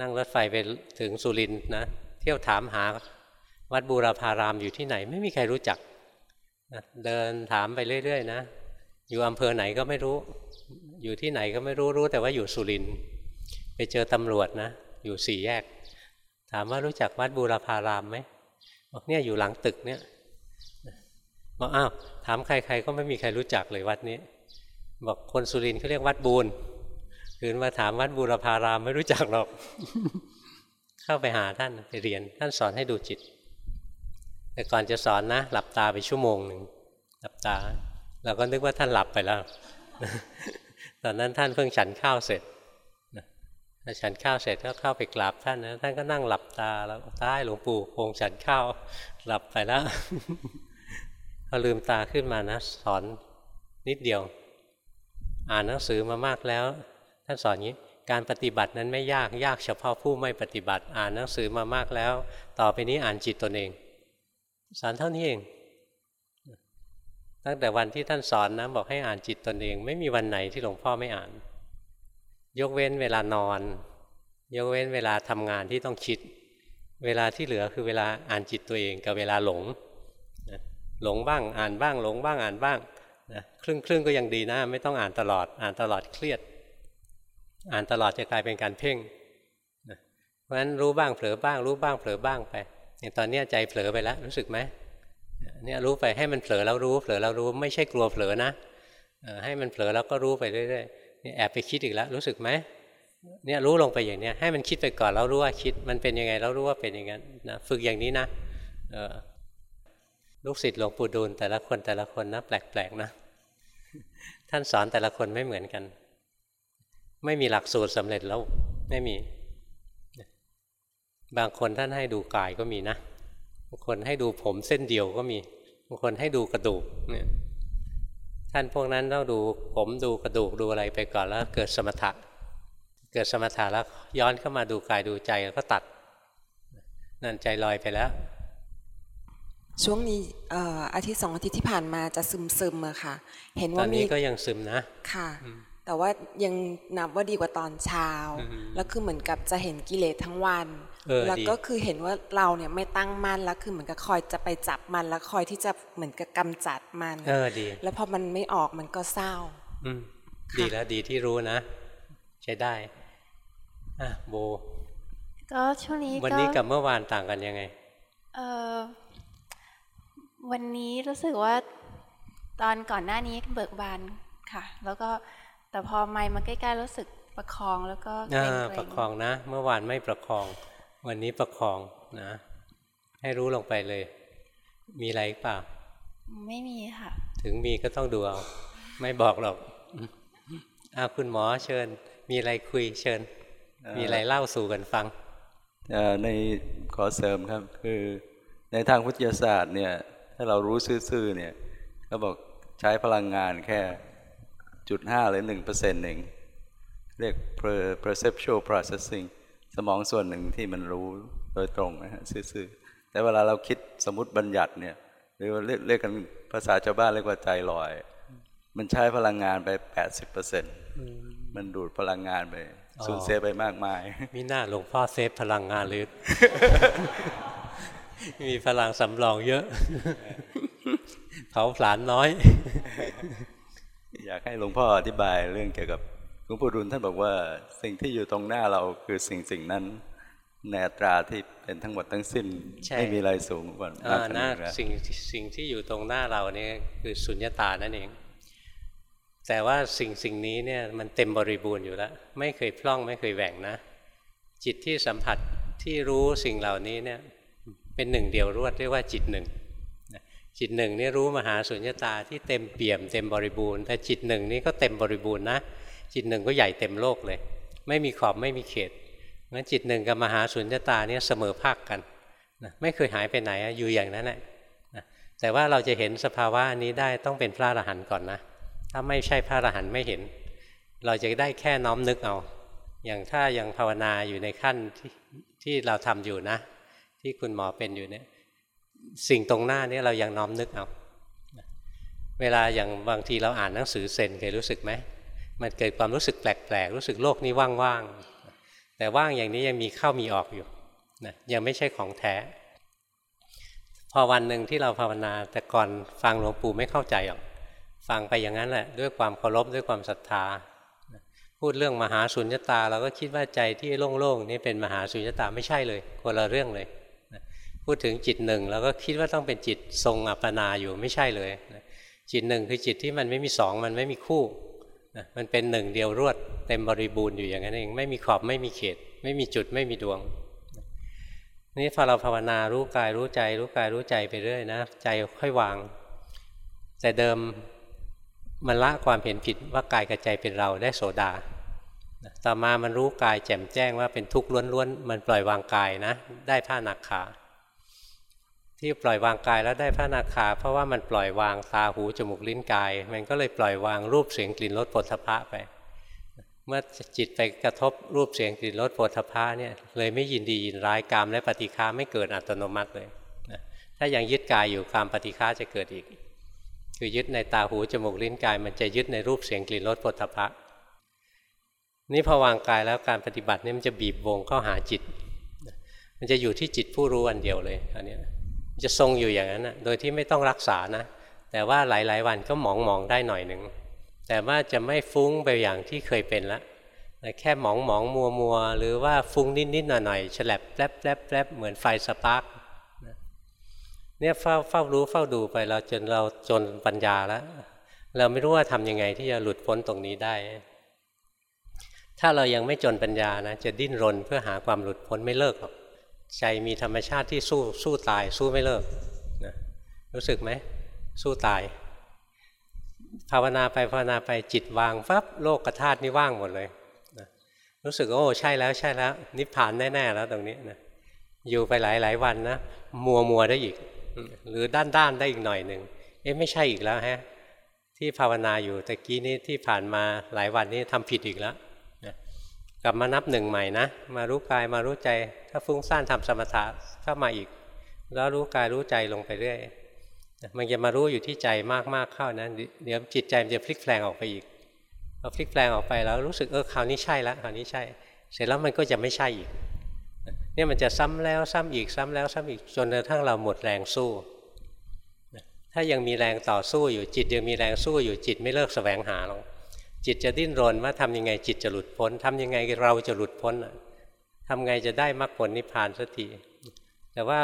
นั่งรถไฟไปถึงสุรินนะ เที่ยวถามหาวัดบูรพารามอยู่ที่ไหน ไม่มีใครรู้จัก เดินถามไปเรื่อยๆนะ อยู่อำเภอไหนก็ไม่รู้ อยู่ที่ไหนก็ไม่รู้รู้แต่ว่าอยู่สุรินไปเจอตำรวจนะ อยู่สี่แยก ถามว่ารู้จักวัดบูรพารามไหมบอกเนี่ยอยู่หลังตึกเนี่ยบอกอ้าวถามใคร ๆ ก็ไม่มีใครรู้จักเลยวัดนี้ บอกคนสุรินเขาเรียกวัดบูรคืนมาถามวัดบูรพารามไม่รู้จักหรอก เข้าไปหาท่านไปเรียน ท่านสอนให้ดูจิต แต่ก่อนจะสอนนะ หลับตาไปชั่วโมงหนึ่งหลับตาเราก็นึกว่าท่านหลับไปแล้ว ตอนนั้นท่านเพิ่งฉันข้าวเสร็จพอฉันข้าวเสร็จก็เข้าไปกราบท่านนะท่านก็นั่งหลับตาแล้วใต้หลวงปู่คงฉันข้าวหลับไปแล้วพอลืมตาขึ้นมานะสอนนิดเดียว อ่านหนังสือมามากแล้ว ท่านสอนงี้การปฏิบัตินั้นไม่ยากยากเฉพาะผู้ไม่ปฏิบัติ อ่านหนังสือมามากแล้ว ต่อไปนี้อ่านจิตตนเองสอนเท่านี้เอง ตั้งแต่วันที่ท่านสอนนะบอกให้อ่านจิตตนเอง ไม่มีวันไหนที่หลวงพ่อไม่อ่าน ยกเว้นเวลานอน ยกเว้นเวลาทำงานที่ต้องคิด เวลาที่เหลือคือเวลาอ่านจิตตัวเอง กับเวลาหลงหลงบ้างอ่านบ้างหลงบ้างอ่านบ้างนะครึ่งครึ่งก็ยังดีนะไม่ต้องอ่านตลอด อ่านตลอดเครียด อ่านตลอดจะกลายเป็นการเพ่งนะเพราะฉะนั้นรู้บ้างเผลอบ้าง รู้บ้างเผลอบ้างไปอย่างตอนนี้ใจเผลอไปแล้วรู้สึกไหม เนี่ยรู้ไปให้มันเผลอแล้วรู้เผลอแล้วรู้ไม่ใช่กลัวเผลอนะให้มันเผลอแล้วก็รู้ไปเรื่อยๆนี่แอบไปคิดอีกแล้วรู้สึกไหมเนี่ยรู้ลงไปอย่างเนี้ยให้มันคิดไปก่อนแล้วรู้ว่าคิดมันเป็นยังไงแล้วรู้ว่าเป็นอย่างนั้นนะฝึกอย่างนี้นะลูกศิษย์หลวงปู่ดูลแต่ละคนแต่ละคนนะแปลกๆนะ ท่านสอนแต่ละคนไม่เหมือนกัน ไม่มีหลักสูตรสำเร็จแล้วไม่มี บางคนท่านให้ดูกายก็มีนะางคนให้ดูผมเส้นเดียวก็มีบางคนให้ดูกระดูกเนี่ยท่านพวกนั้นต้องดูผมดูกระดูกดูอะไรไปก่อนแล้วเกิดสมถะเกิดสมถะแล้วย้อนเข้ามาดูกายดูใจแล้วก็ตัด นั่นใจลอยไปแล้ว
ช่วงนี้อาทิตย์สองอาทิตย์ที่ผ่านมาจะซึมซึมอะค่ะ เห็นว่า
มีตอนนี้ก็ยังซึมนะ
ค่ะ แต่ว่ายังนับว่าดีกว่าตอนเช้า แล้วคือเหมือนกับจะเห็นกิเลสทั้งวัน แล้วก็คือเห็นว่าเราเนี่ยไม่ตั้งมั่นแล้วคือเหมือนกับคอยจะไปจับมันแล้วคอยที่จะเหมือนกับกำจัดมัน
เออดี
แล้วพอมันไม่ออกมันก็เศร้า
อืมดีแล้วดีที่รู้นะ ใช้ได้อะโบ
ก็ช่วงนี้
วันนี้กับเมื่อวานต่างกันยังไง
เออวันนี้รู้สึกว่าตอนก่อนหน้านี้เบิกบานค่ะ แล้วก็แต่พอไม่มาใกล้ๆรู้สึกประคองแล้วก็เกรง
ประคองนะ เมื่อวานไม่ประคอง วันนี้ประคองนะ ให้รู้ลงไปเลย มีอะไรเปล่า
ไม่มีค่ะ
ถึงมีก็ต้องดูเอาไม่บอกหรอกอ้าวคุณหมอเชิญ มีอะไรคุยเชิญ มีอะไรเล่าสู่กันฟัง
ในขอเสริมครับ คือในทางวิทยาศาสตร์เนี่ย ถ้าเรารู้ซื่อๆเนี่ยเขาบอกใช้พลังงานแค่จุดห้าหรือหนึ่งเปอร์เซ็นต์หนึ่งเรียก perceptual processing สมองส่วนหนึ่งที่มันรู้โดยตรงนะฮะซื่อๆแต่เวลาเราคิดสมมติบัญญัติเนี่ยหรือเรียกเรียกกันภาษาชาวบ้านเรียกว่าใจลอย มันใช้พลังงานไปแปดสิบเปอร์เซ็นต์มันดูดพลังงานไปสูญเสียไปมากมาย
มีหน้าหลวงพ่อเซฟพลังงานหรือมีพลังสำรองเยอะ เผาผลาญน้อย
อยากให้หลวงพ่ออธิบายเรื่องเกี่ยวกับ หลวงปู่ดุลท่านบอกว่าสิ่งที่อยู่ตรงหน้าเราคือสิ่งสิ่งนั้นในอัตราที่เป็นทั้งหมดทั้งสิ้นไม่มีอะไรสูงกว่า
หน้าสิ่งสิ่งที่อยู่ตรงหน้าเราเนี่ยคือสุญญตานั่นเอง แต่ว่าสิ่งสิ่งนี้เนี่ยมันเต็มบริบูรณ์อยู่แล้ว ไม่เคยพล่องไม่เคยแหว่งนะ จิตที่สัมผัสที่รู้สิ่งเหล่านี้เนี่ยเป็นหนึ่งเดียวรวดเรียกว่าจิตหนึ่งจิตหนึ่งนี่รู้มหาสุญญตาที่เต็มเปี่ยมเต็มบริบูรณ์แต่จิตหนึ่งนี่ก็เต็มบริบูรณ์นะ จิตหนึ่งก็ใหญ่เต็มโลกเลย ไม่มีขอบไม่มีเขตงั้นจิตหนึ่งกับมหาสุญญตาเนี่ยเสมอภาคกันนะไม่เคยหายไปไหนอยู่อย่างนั้นแหละแต่ว่าเราจะเห็นสภาวะนี้ได้ต้องเป็นพระอรหันต์ก่อนนะ ถ้าไม่ใช่พระอรหันต์ไม่เห็น เราจะได้แค่น้อมนึกเอา อย่างถ้ายังภาวนาอยู่ในขั้นที่ที่เราทำอยู่นะ ที่คุณหมอเป็นอยู่เนี่ยสิ่งตรงหน้านี้เรายังน้อมนึกเอาเวลาอย่างบางทีเราอ่านหนังสือเซนเคยรู้สึกไหม มันเกิดความรู้สึกแปลกๆรู้สึกโลกนี้ว่างๆแต่ว่างอย่างนี้ยังมีเข้ามีออกอยู่นะยังไม่ใช่ของแท้ พอวันหนึ่งที่เราภาวนาแต่ก่อนฟังหลวงปู่ไม่เข้าใจหรอกฟังไปอย่างนั้นแหละด้วยความเคารพด้วยความศรัทธา พูดเรื่องมหาสุญญตา เราก็คิดว่าใจที่โล่งๆนี่เป็นมหาสุญญตาไม่ใช่เลยคนละเรื่องเลยพูดถึงจิตหนึ่งเราก็คิดว่าต้องเป็นจิตทรงอัปปนาอยู่ไม่ใช่เลยจิตหนึ่งคือจิตที่มันไม่มีสองมันไม่มีคู่ มันเป็นหนึ่งเดียวรวดเต็มบริบูรณ์อยู่อย่างนั้นเองไม่มีขอบไม่มีเขต ไม่มีจุดไม่มีดวงนี่พอเราภาวนารู้กายรู้ใจ รู้กายรู้ใจไปเรื่อยนะ ใจค่อยวาง แต่เดิมมันละความเห็นผิดว่ากายกับใจเป็นเราได้โสดาต่อมามันรู้กายแจ่มแจ้งว่าเป็นทุกข์ล้วนๆมันปล่อยวางกายนะ ได้ผ้าหนักขา ที่ปล่อยวางกายแล้วได้พระนาคา เพราะว่ามันปล่อยวางตาหูจมูกลิ้นกาย มันก็เลยปล่อยวางรูปเสียงกลิ่นรสปฐพะไป เมื่อจิตไปกระทบรูปเสียงกลิ่นรสปฐพะเนี่ยเลยไม่ยินดียินร้ายกามและปฏิฆาไม่เกิดอัตโนมัติเลยถ้ายังยึดกายอยู่ความปฏิฆาจะเกิดอีก คือยึดในตาหูจมูกลิ้นกาย มันจะยึดในรูปเสียงกลิ่นรสปฐพะนี่พอวางกายแล้วการปฏิบัตินี่มันจะบีบวงเข้าหาจิต มันจะอยู่ที่จิตผู้รู้อันเดียวเลยอันนี้ จะทรงอยู่อย่างนั้นนะโดยที่ไม่ต้องรักษานะ แต่ว่าหลาย ๆ วันก็หมองมองได้หน่อยหนึ่ง แต่ว่าจะไม่ฟุ้งไปอย่างที่เคยเป็นละแค่หมองมองมัวมัวหรือว่าฟุ้งนิดนิดหน่อยหน่อยฉลับแป๊บแป๊บแป๊บเหมือนไฟ spark เนี่ยเฝ้าเฝ้ารู้เฝ้าดูไปเราจนเราจนปัญญาแล้ว เราไม่รู้ว่าทำยังไงที่จะหลุดพ้นตรงนี้ได้ ถ้าเรายังไม่จนปัญญานะจะดิ้นรนเพื่อหาความหลุดพ้นไม่เลิกหรอก ใจมีธรรมชาติที่สู้สู้ตาย สู้ไม่เลิกนะรู้สึกไหม สู้ตาย ภาวนาไปภาวนาไปจิตวางฟับโลกกระธาตุนี่ว่างหมดเลยนะรู้สึกโอ้ใช่แล้วใช่แล้ว นิพพานแน่ๆแล้วตรงนี้นะอยู่ไปหลายๆวันนะมัวมัวได้อีก หรือด้านด้านได้อีกหน่อยหนึ่งเอ๊ะไม่ใช่อีกแล้วฮะที่ภาวนาอยู่ตะกี้นี้ที่ผ่านมาหลายวันนี้ทำผิดอีกแล้ว กลับมานับหนึ่งใหม่นะ มารู้กายมารู้ใจ ถ้าฟุ้งซ่านทำสมถะเข้ามาอีก แล้วรู้กายรู้ใจลงไปเรื่อย มันจะมารู้อยู่ที่ใจมากๆเข้านะเดี๋ยวจิตใจมันจะพลิกแปลงออกไปอีกพอพลิกแปลงออกไปแล้วรู้สึกเออคราวนี้ใช่แล้วคราวนี้ใช่ เสร็จแล้วมันก็จะไม่ใช่อีก เนี่ยมันจะซ้ำแล้วซ้ำอีกซ้ำแล้วซ้ำอีกจนกระทั่งเราหมดแรงสู้ ถ้ายังมีแรงต่อสู้อยู่จิตยังมีแรงสู้อยู่จิตไม่เลิกแสวงหาหรอก จิตจะดิ้นรนว่าทำยังไงจิตจะหลุดพ้นทำยังไงเราจะหลุดพ้นทำไงจะได้มรรคผลนิพพานสักทีแต่ว่า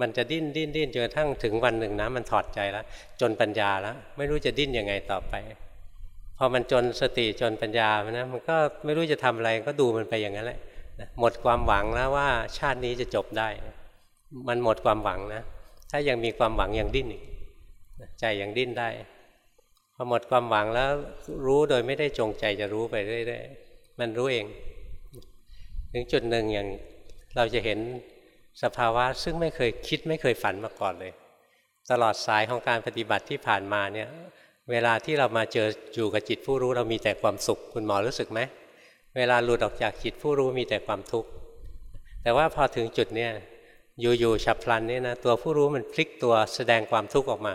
มันจะดิ้นดิ้นดิ้นจนกระทั่งถึงวันหนึ่งนะมันถอดใจแล้วจนปัญญาแล้วไม่รู้จะดิ้นยังไงต่อไป พอมันจนสติจนปัญญานะมันก็ไม่รู้จะทำอะไรก็ดูมันไปอย่างนั้นแหละหมดความหวังแล้วว่าชาตินี้จะจบได้ มันหมดความหวังนะ ถ้ายังมีความหวังยังดิ้นอีกใจยังดิ้นได้ พอหมดความหวังแล้วรู้โดยไม่ได้จงใจจะรู้ไปเรื่อยๆมันรู้เอง ถึงจุดหนึ่งอย่างเราจะเห็นสภาวะซึ่งไม่เคยคิดไม่เคยฝันมาก่อนเลย ตลอดสายของการปฏิบัติที่ผ่านมาเนี่ยเวลาที่เรามาเจออยู่กับจิตผู้รู้เรามีแต่ความสุขคุณหมอรู้สึกไหมเวลาหลุดออกจากจิตผู้รู้มีแต่ความทุกข์แต่ว่าพอถึงจุดเนี้ยอยู่ๆฉับพลันนี่นะตัวผู้รู้มันพลิกตัวแสดงความทุกข์ออกมา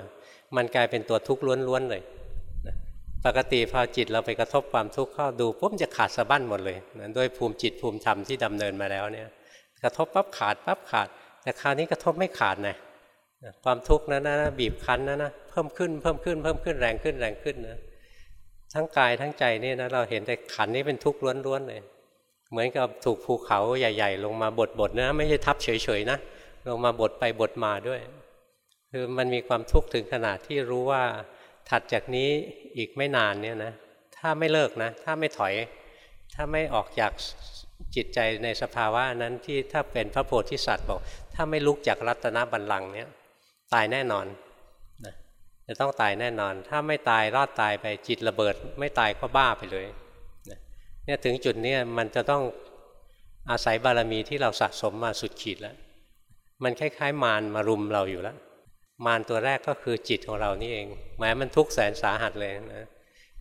มันกลายเป็นตัวทุกข์ล้วนๆเลย ปกติพอจิตเราไปกระทบความทุกข์เข้าดูปุ๊บจะขาดสะบั้นหมดเลยนะด้วยภูมิจิตภูมิธรรมที่ดำเนินมาแล้วเนี่ย กระทบปั๊บขาดปั๊บขาด แต่คราวนี้กระทบไม่ขาดนะความทุกข์นั้นนะบีบคั้นนะนะเพิ่มขึ้นเพิ่มขึ้นเพิ่มขึ้นแรงขึ้นแรงขึ้นนะทั้งกายทั้งใจนี่นะเราเห็นแต่ขันนี้เป็นทุกข์ล้วนๆเลยเหมือนกับถูกภูเขาใหญ่ ๆ ลงมาบดบดนะ ไม่ใช่ทับเฉยๆนะลงมาบดไปบดมาด้วย คือมันมีความทุกข์ถึงขนาดที่รู้ว่า ถัดจากนี้อีกไม่นานเนี่ยนะถ้าไม่เลิกนะ ถ้าไม่ถอย ถ้าไม่ออกจากจิตใจในสภาวะนั้นที่ถ้าเป็นพระโพธิสัตว์บอก ถ้าไม่ลุกจากรัตนบัลลังก์เนี่ยตายแน่นอนนะจะต้องตายแน่นอน ถ้าไม่ตายรอดตายไปจิตระเบิด ไม่ตายก็บ้าไปเลยเนี่ยถึงจุดนี้มันจะต้องอาศัยบารมีที่เราสะสมมาสุดขีดแล้ว มันคล้ายๆ มารมารุมเราอยู่แล้ว มารตัวแรกก็คือจิตของเรานี่เองแม้มันทุกข์แสนสาหัสเลยนะ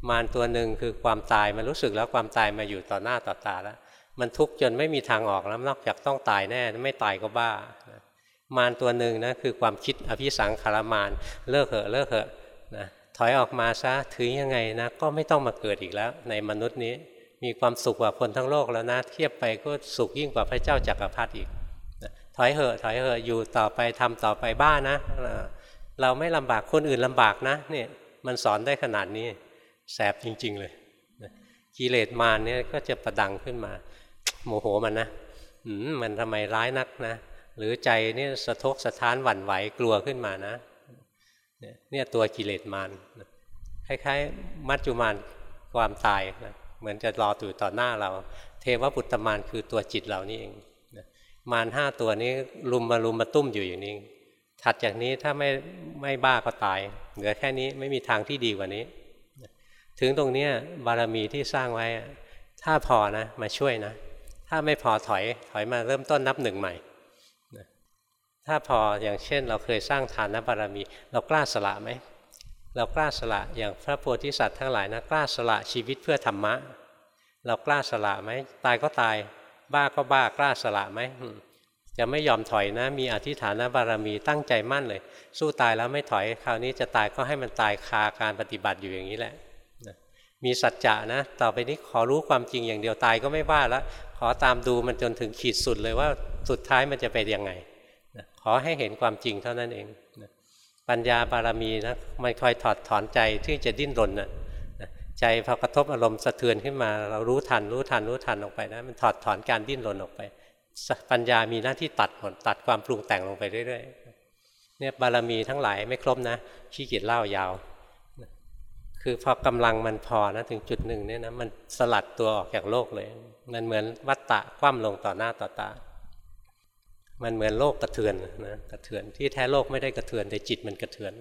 มารตัวหนึ่งคือความตายมันรู้สึกแล้วความตายมาอยู่ต่อหน้าต่อตาแล้ว มันทุกข์จนไม่มีทางออกแล้วนอกจากต้องตายแน่ไม่ตายก็บ้า มารตัวหนึ่งนะคือความคิดอภิสังขารมารเลิกเหอะเลิกเหอะนะถอยออกมาซะถือยังไงนะก็ไม่ต้องมาเกิดอีกแล้ว ในมนุษย์นี้มีความสุขกว่าคนทั้งโลกแล้วนะเทียบไปก็สุขยิ่งกว่าพระเจ้าจักรพรรดิอีก อยเหอะถอยเหอะอยู่ต่อไปทำต่อไปบ้านะเราไม่ลำบากคนอื่นลำบากนะเนี่ยมันสอนได้ขนาดนี้แสบจริง ๆ เลยกิเลสมารเนี่ยก็จะประดังขึ้นมา โมโหมันนะอืมันทำไมร้ายนักนะหรือใจนี่สะทกสะท้านหวั่นไหวกลัวขึ้นมานะเนี่ยตัวกิเลสมารคล้ายๆ มัจจุมานความตายนะเหมือนจะรออยู่ต่อหน้าเรา เทวปุตตมานคือตัวจิตเรานี่เอง มารห้าตัวนี้ลุมมาลุมมาตุ้มอยู่อย่างนี้ถัดจากนี้ถ้าไม่ไม่บ้าก็ตาย เหลือแค่นี้ไม่มีทางที่ดีกว่านี้ ถึงตรงนี้บารมีที่สร้างไว้ ถ้าพอนะ มาช่วยนะ ถ้าไม่พอถอยถอยมาเริ่มต้นนับหนึ่งใหม่ ถ้าพออย่างเช่น เราเคยสร้างฐานบารมี เรากล้าสละไหมเรากล้าสละอย่างพระโพธิสัตว์ทั้งหลายนะกล้าสละชีวิตเพื่อธรรมะ เรากล้าสละไหมตายก็ตาย บ้าก็บ้ากล้าสละไหมจะไม่ยอมถอยนะ มีอธิฐานบารมีตั้งใจมั่นเลย สู้ตายแล้วไม่ถอย คราวนี้จะตายก็ให้มันตายคาการปฏิบัติอยู่อย่างนี้แหละมีสัจจะนะต่อไปนี้ขอรู้ความจริงอย่างเดียวตายก็ไม่ว่าแล้วขอตามดูมันจนถึงขีดสุดเลยว่าสุดท้ายมันจะเป็นยังไงขอให้เห็นความจริงเท่านั้นเองปปัญญาบารมีนะมันคอยถอดถอนใจที่จะดิ้นรนนะ ใจพอกระทบอารมณ์สะเทือนขึ้นมา เรารู้ทันรู้ทันรู้ทันออกไปนะมันถอดถอนการดิ้นรนออกไป ปัญญามีหน้าที่ตัดหมดตัดความปรุงแต่งลงไปเรื่อยๆเนี่ยบารมีทั้งหลายไม่ครบนะขี้เกียจเล่ายาว คือพอกำลังมันพอนะถึงจุดหนึ่งเนี่ยนะมันสลัดตัวออกจากโลกเลย มันเหมือนวัตตะคว่ำลงต่อหน้าต่อตา มันเหมือนโลกกระเทือนนะกระเทือนที่แท้โลกไม่ได้กระเทือนแต่จิตมันกระเทือน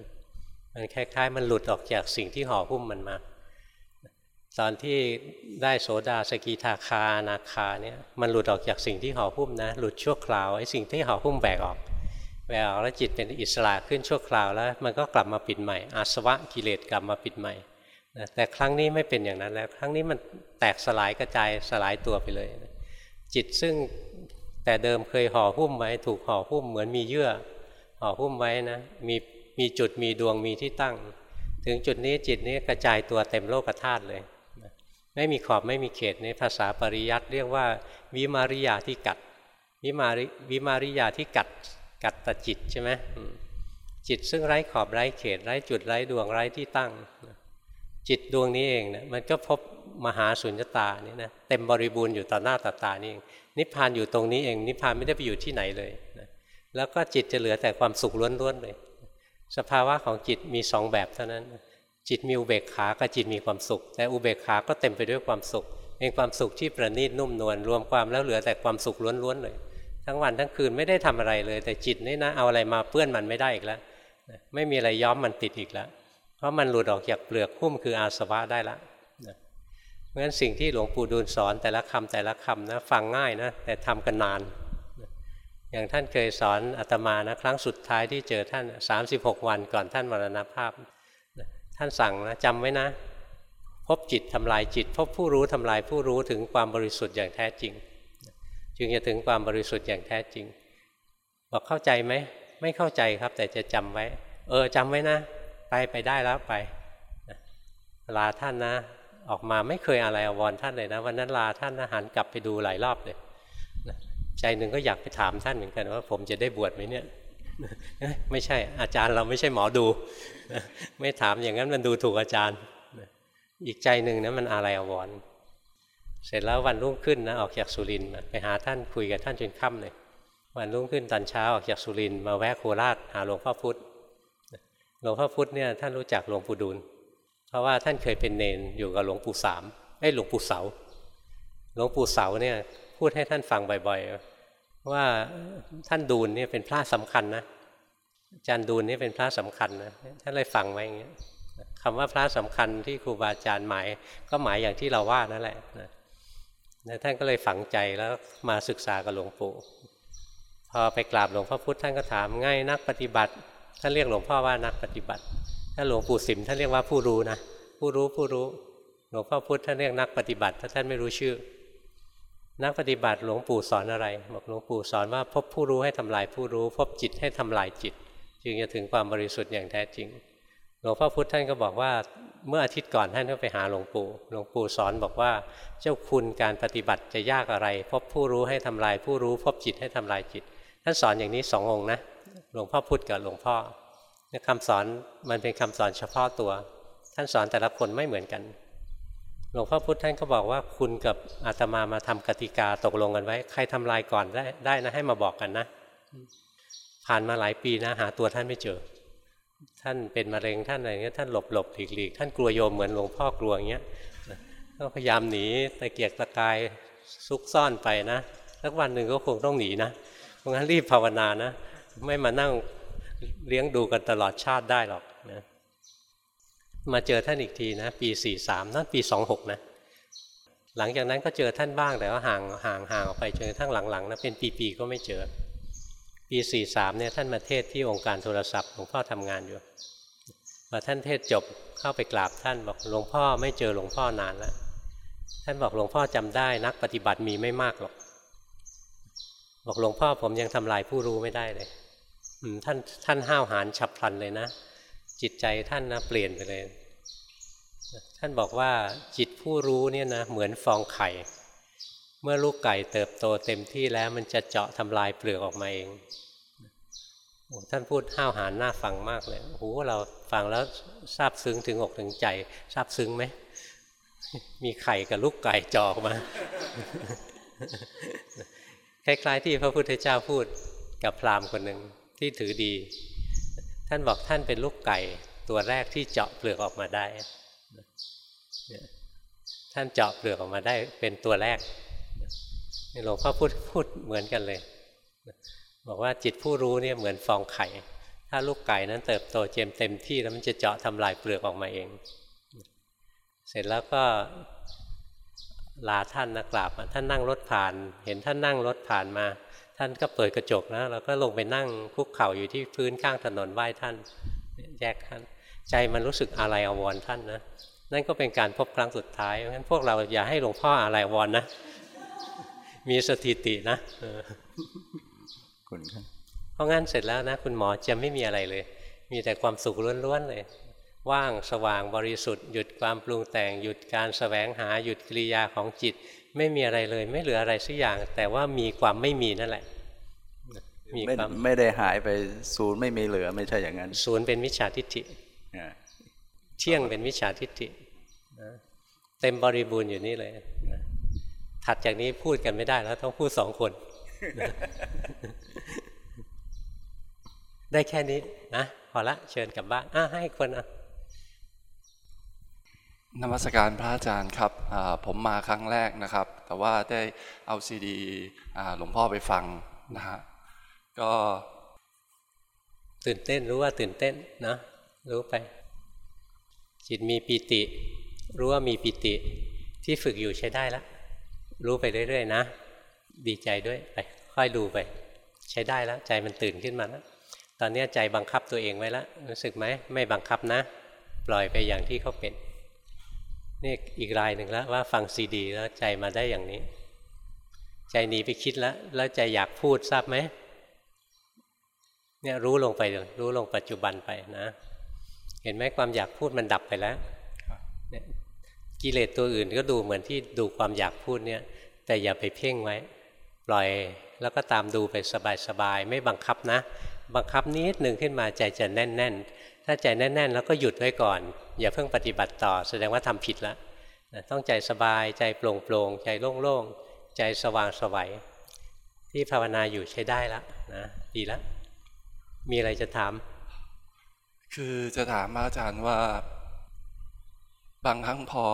มันคล้ายๆ มันหลุดออกจากสิ่งที่ห่อหุ้มมันมา ตอนที่ได้โสดาสกีทาคานาคาเนี่ยมันหลุดออกจากสิ่งที่ห่อหุ้มนะหลุดชั่วคราวไอ้สิ่งที่ห่อหุ้มแบกออกแบกออกแล้วจิตเป็นอิสระขึ้นชั่วคราวแล้ว มันก็กลับมาปิดใหม่ อาสวะกิเลสกลับมาปิดใหม่แต่ครั้งนี้ไม่เป็นอย่างนั้นแล้ว ครั้งนี้มันแตกสลายกระจายสลายตัวไปเลย จิตซึ่งแต่เดิมเคยห่อหุ้มไว้ ถูกห่อหุ้มเหมือนมีเยื่อห่อหุ้มไว้นะมีมีจุดมีดวงมีที่ตั้ง ถึงจุดนี้จิตนี้กระจายตัวเต็มโลกธาตุเลย ไม่มีขอบไม่มีเขตในภาษาปริยัติเรียกว่า วิมาริยาที่กัดวิมาริวิมาริยาที่กัดกัดตจิตใช่ไหมจิตซึ่งไร้ขอบไร้เขตไร้จุดไร้ดวงไร้ที่ตั้ง จิตดวงนี้เองเนี่ยมันก็พบมหาสุญญตานี่นะเต็มบริบูรณ์อยู่ต่อหน้าต่อตานี่เองนิพพานอยู่ตรงนี้เอง นิพพานไม่ได้ไปอยู่ที่ไหนเลยนะแล้วก็จิตจะเหลือแต่ความสุขล้วนๆเลย สภาวะของจิตมีสองแบบเท่านั้น จิตมีอุเบกขากับจิตมีความสุข แต่อุเบกขาก็เต็มไปด้วยความสุขเป็นความสุขที่ประณีตนุ่มนวลรวมความแล้วเหลือแต่ความสุขล้วนๆเลย ทั้งวันทั้งคืนไม่ได้ทำอะไรเลย แต่จิตนี่นะเอาอะไรมาเปื้อนมันไม่ได้อีกแล้วไม่มีอะไรย้อมมันติดอีกแล้วเพราะมันหลุดออกจากเปลือกหุ้มคืออาสวะได้ละเพราะฉะนั้นสิ่งที่หลวงปู่ดูลสอนแต่ละคำแต่ละคำนะฟังง่ายนะแต่ทำกันนาน อย่างท่านเคยสอนอาตมานะครั้งสุดท้ายที่เจอท่าน 36 วันก่อนท่านมรณภาพ ท่านสั่งนะจำไว้นะ พบจิตทำลายจิต พบผู้รู้ทำลายผู้รู้ถึงความบริสุทธิ์อย่างแท้จริง จึงจะถึงความบริสุทธิ์อย่างแท้จริง บอกเข้าใจไหมไม่เข้าใจครับ แต่จะจำไว้ เออจำไว้นะ ไปไปได้แล้วไปลาท่านนะออกมาไม่เคยอะไรอวรท่านเลยนะวันนั้นลาท่านนะหันกลับไปดูหลายรอบเลยใจหนึ่งก็อยากไปถามท่านเหมือนกันว่า ผมจะได้บวชไหมเนี่ย ไม่ใช่อาจารย์เราไม่ใช่หมอดู ไม่ถามอย่างนั้นมันดูถูกอาจารย์ อีกใจหนึ่งนะมันอะไรอววรเสร็จแล้ววันรุ่งขึ้นนะออกจากสุรินทร์ไปหาท่านคุยกับท่านจนค่ำเลยวันรุ่งขึ้นตอนเช้าออกจากสุรินทร์มาแวะโคราชหาหลวงพ่อพุธหลวงพ่อพุธเนี่ยท่านรู้จักหลวงปู่ดูลเพราะว่าท่านเคยเป็นเนนอยู่กับหลวงปู่สามไอ้หลวงปู่เสาหลวงปู่เสาเนี่ยพูดให้ท่านฟังบ่อย ว่าท่านดูลนี่เป็นพระสำคัญนะอาจารย์ดูลนี่เป็นพระสำคัญนะท่านเลยฟังไว้อย่างเงี้ยคำว่าพระสำคัญที่ครูบาอาจารย์หมายก็หมายอย่างที่เราว่านั่นแหละนะท่านก็เลยฝังใจแล้วมาศึกษากับหลวงปู่พอไปกราบหลวงพ่อพุธท่านก็ถามง่ายนักปฏิบัติ ท่านเรียกหลวงพ่อว่านักปฏิบัติถ้าหลวงปู่สิมท่านเรียกว่าผู้รู้นะผู้รู้ผู้รู้หลวงพ่อพุธท่านเรียกนักปฏิบัติถ้าท่านไม่รู้ชื่อ นักปฏิบัติหลวงปู่สอนอะไร บอกหลวงปู่สอนว่าพบผู้รู้ให้ทำลายผู้รู้ พบจิตให้ทำลายจิต จึงจะถึงความบริสุทธิ์อย่างแท้จริง หลวงพ่อพุธท่านก็บอกว่าเมื่ออาทิตย์ก่อนท่านก็ไปหาหลวงปู่ หลวงปู่สอนบอกว่าเจ้าคุณการปฏิบัติจะยากอะไร พบผู้รู้ให้ทำลายผู้รู้ พบจิตให้ทำลายจิต ท่านสอนอย่างนี้สององค์นะหลวงพ่อพุธกับหลวงพ่อคำสอนมันเป็นคำสอนเฉพาะตัว ท่านสอนแต่ละคนไม่เหมือนกัน หลวงพ่อพุธท่านก็บอกว่าคุณกับอาตมามาทำกติกาตกลงกันไว้ ใครทำลายก่อนได้ได้นะให้มาบอกกันนะ ผ่านมาหลายปีนะ หาตัวท่านไม่เจอ ท่านเป็นมะเร็งท่านอะไรเงี้ยท่านหลบหลบหลีกหลีกท่านกลัวโยมเหมือนหลวงพ่อกลัวอย่างเงี้ยก็พยายามหนีตะเกียกตะกายซุกซ่อนไปนะสักวันหนึ่งก็คงต้องหนีนะเพราะงั้นรีบภาวนานะ ไม่มานั่งเลี้ยงดูกันตลอดชาติได้หรอก มาเจอท่านอีกทีนะปีสี่สามนั่นปีสองหกนะหลังจากนั้นก็เจอท่านบ้างแต่ว่าห่างห่างห่างออกไปจนกระทั่งหลังๆนะเป็นปีๆก็ไม่เจอ ปีสี่สามเนี่ยท่านมาเทศที่องค์การโทรศัพท์หลวงพ่อทำงานอยู่พอท่านเทศจบเข้าไปกราบท่านบอกหลวงพ่อไม่เจอหลวงพ่อนานแล้วท่านบอกหลวงพ่อจำได้นักปฏิบัติมีไม่มากหรอกบอกหลวงพ่อผมยังทำลายผู้รู้ไม่ได้เลยท่านท่านห้าวหาญฉับพลันเลยนะจิตใจท่านนะเปลี่ยนไปเลย ท่านบอกว่าจิตผู้รู้เนี่ยนะเหมือนฟองไข่ เมื่อลูกไก่เติบโตเต็มที่แล้วมันจะเจาะทำลายเปลือกออกมาเองโอ้ท่านพูดห้าวหาญน่าฟังมากเลยโอ้โหเราฟังแล้วซาบซึ้งถึงอกถึงใจซาบซึ้งไหมมีไข่กับลูกไก่จอกมา คล้ายๆที่พระพุทธเจ้าพูดกับพราหมณ์คนหนึ่งที่ถือดี ท่านบอกท่านเป็นลูกไก่ตัวแรกที่เจาะเปลือกออกมาได้ ท่านเจาะเปลือกออกมาได้เป็นตัวแรกหลวงพ่อพูดพูดเหมือนกันเลย บอกว่าจิตผู้รู้เนี่ยเหมือนฟองไข่ ถ้าลูกไก่นั้นเติบโตเจมเต็มที่แล้วมันจะเจาะทำลายเปลือกออกมาเอง เสร็จแล้วก็ลาท่านนะกราบท่านนั่งรถผ่าน เห็นท่านนั่งรถผ่านมา ท่านก็เปิดกระจกนะเราก็ลงไปนั่งคุกเข่าอยู่ที่พื้นข้างถนนไหว้ท่านแยกท่าน ใจมันรู้สึกอะไรอววรท่านนะ นั่นก็เป็นการพบครั้งสุดท้ายงั้นพวกเราอย่าให้หลวงพ่ออะไรอววรนะ มีสถิตินะ
คุณครับ
เพราะงั้นเสร็จแล้วนะ คุณหมอจะไม่มีอะไรเลย มีแต่ความสุขล้วนๆเลย ว่างสว่างบริสุทธิ์หยุดความปรุงแต่งหยุดการสแสวงหาหยุดกิริยาของจิต ไม่มีอะไรเลย ไม่เหลืออะไรสักอย่าง แต่ว่ามีความไม่มีนั่นแหละ
มีความไม่ได้หายไปศูนย์ไม่มีเหลือไม่ใช่อย่างนั้น
ศูนย์เป็นวิชาทิฏฐิ เที่ยงเป็นวิชาทิฏฐิเต็มบริบูรณ์อยู่นี่เลยถัดจากนี้พูดกันไม่ได้แล้วต้องพูดสองคน ได้แค่นี้นะพอละเชิญกลับบ้านอะให้คนอะ
นมัสการพระอาจารย์ครับผมมาครั้งแรกนะครับ แต่ว่าได้เอาซีดีหลวงพ่อไปฟังนะฮะก็
ตื่นเต้นรู้ว่าตื่นเต้นนะรู้ไป จิตมีปิติ รู้ว่ามีปิติที่ฝึกอยู่ใช้ได้แล้วรู้ไปเรื่อยๆนะ ดีใจด้วยไปค่อยดูไป ใช้ได้แล้วใจมันตื่นขึ้นมาแล้วตอนนี้ใจบังคับตัวเองไว้แล้วรู้สึกไหมไม่บังคับนะ ปล่อยไปอย่างที่เขาเป็นนี่อีกรายหนึ่งแล้วว่าฟังซีดี แล้วใจมาได้อย่างนี้ ใจหนีไปคิดแล้ว แล้วใจอยากพูดทราบไหมเนี่ยรู้ลงไปรู้ลงปัจจุบันไปนะ เห็นไหมความอยากพูดมันดับไปแล้วกิเลสตัวอื่นก็ดูเหมือนที่ดูความอยากพูดเนี่ยแต่อย่าไปเพ่งไว้ ปล่อยแล้วก็ตามดูไปสบายๆไม่บังคับนะ บังคับนิดหนึ่งขึ้นมาใจจะแน่น ๆ ถ้าใจแน่น ๆ แล้วก็หยุดไว้ก่อน อย่าเพิ่งปฏิบัติต่อ แสดงว่าทำผิดแล้วต้องใจสบายใจโปร่งๆใจโล่งๆใจสว่างสวัยที่ภาวนาอยู่ใช้ได้แล้วนะดีแล้วมีอะไรจะถาม
คือจะถามอาจารย์ว่า บางครั้งพอ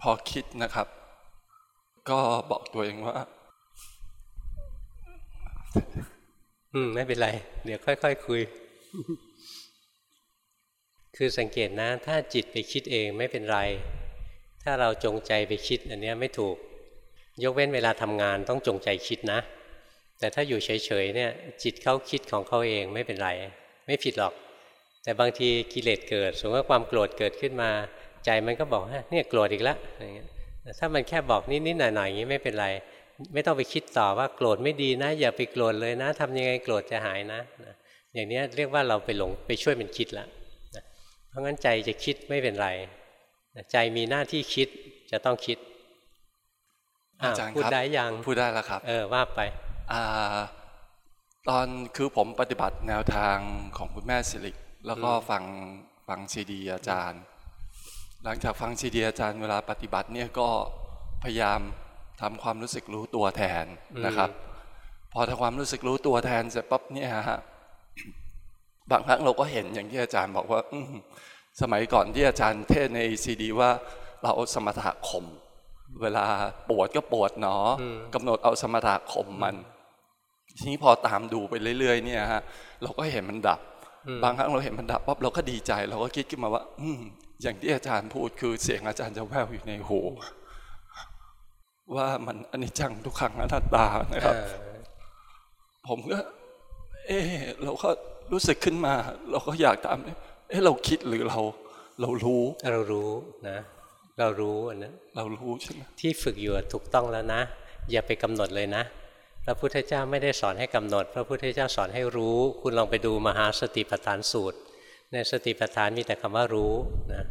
พอคิดนะครับ ก็บอกตัวเองว่า
อืม ไม่เป็นไร เดี๋ยวค่อยๆคคุย คือสังเกตนะ ถ้าจิตไปคิดเองไม่เป็นไร ถ้าเราจงใจไปคิดอันนี้ไม่ถูก ยกเว้นเวลาทำงานต้องจงใจคิดนะ แต่ถ้าอยู่เฉยๆเนี่ย จิตเขาคิดของเขาเองไม่เป็นไร ไม่ผิดหรอก แต่บางทีกิเลสเกิด สมมติว่าความโกรธเกิดขึ้นมา ใจมันก็บอกเนี่ยโกรธอีกแล้วอย่างเงี้ยถ้ามันแค่บอกนิดๆหน่อยๆอย่างนี้ไม่เป็นไร ไม่ต้องไปคิดต่อว่าโกรธไม่ดีนะ อย่าไปโกรธเลยนะทำยังไงโกรธจะหายนะ อย่างนี้เรียกว่าเราไปหลงไปช่วยมันคิดแล้วเพราะงั้นใจจะคิดไม่เป็นไรใจมีหน้าที่คิดจะต้องคิด
อาจารย์
พูดได้ยัง
พูดได้แล้วครับ
เออว่าไป
อ่า ตอนคือผมปฏิบัติแนวทางของคุณแม่สิริแล้วก็ฟังฟังซีดีอาจารย์ หลังจากฟังซีดีอาจารย์เวลาปฏิบัติเนี่ยก็พยายามทำความรู้สึกรู้ตัวแทนนะครับ พอทำความรู้สึกรู้ตัวแทนเสร็จปั๊บเนี่ยฮะบางครั้งเราก็เห็นอย่างที่อาจารย์บอกว่าสมัยก่อนที่อาจารย์เทศในซีดีว่าเราเอาสมถะข่มเวลาปวดก็ปวดเนาะกำหนดเอาสมถะข่มมัน ทีนี้พอตามดูไปเรื่อย ๆ เนี่ยฮะเราก็เห็นมันดับ บางครั้งเราเห็นมันดับปั๊บเราก็ดีใจ เราก็คิดขึ้นมาว่า อือย่างที่อาจารย์พูดคือเสียงอาจารย์จะแววอยู่ในหูว่ามันอนิจจังทุกขังอนัตตานะครับ ผมก็ เออเราก็รู้สึกขึ้นมา เราก็อยากตามเออเราคิดหรือเรา เรารู้
เรารู้นะ เรารู้อันนั้น
เรารู้ใช่ไหม
ที่ฝึกอยู่ถูกต้องแล้วนะ อย่าไปกำหนดเลยนะพ ระพุทธเจ้าไม่ได้สอนให้กำหนด พระพุทธเจ้าสอนให้รู้ คุณลองไปดูมหาสติปัฏฐานสูตร ในสติปัฏฐานมีแต่คำว่ารู้นะ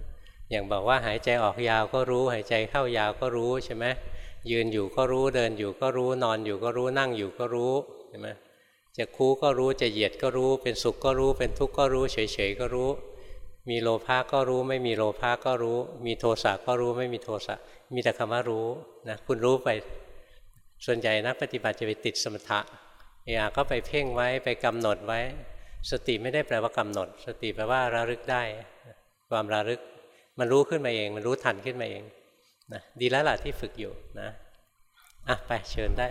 อย่างบอกว่าหายใจออกยาวก็รู้ หายใจเข้ายาวก็รู้ใช่ไหมยืนอยู่ก็รู้เดินอยู่ก็รู้นอนอยู่ก็รู้นั่งอยู่ก็รู้ใช่ไหมจะคู้ก็รู้จะเหยียดก็รู้ เป็นสุขก็รู้ เป็นทุกข์ก็รู้ เฉยๆก็รู้ มีโลภะก็รู้ ไม่มีโลภะก็รู้ มีโทสะก็รู้ไม่มีโทสะมีแต่คำว่ารู้นะคุณรู้ไป ส่วนใหญ่นักปฏิบัติจะไปติดสมถะเอยก็ไปเพ่งไว้ไปกำหนดไว้ สติไม่ได้แปลว่ากำหนด สติแปลว่าระลึกได้ ความระลึกมันรู้ขึ้นมาเอง มันรู้ทันขึ้นมาเองนะดีแล้วล่ะที่ฝึกอยู่นะอะไปเชิญได้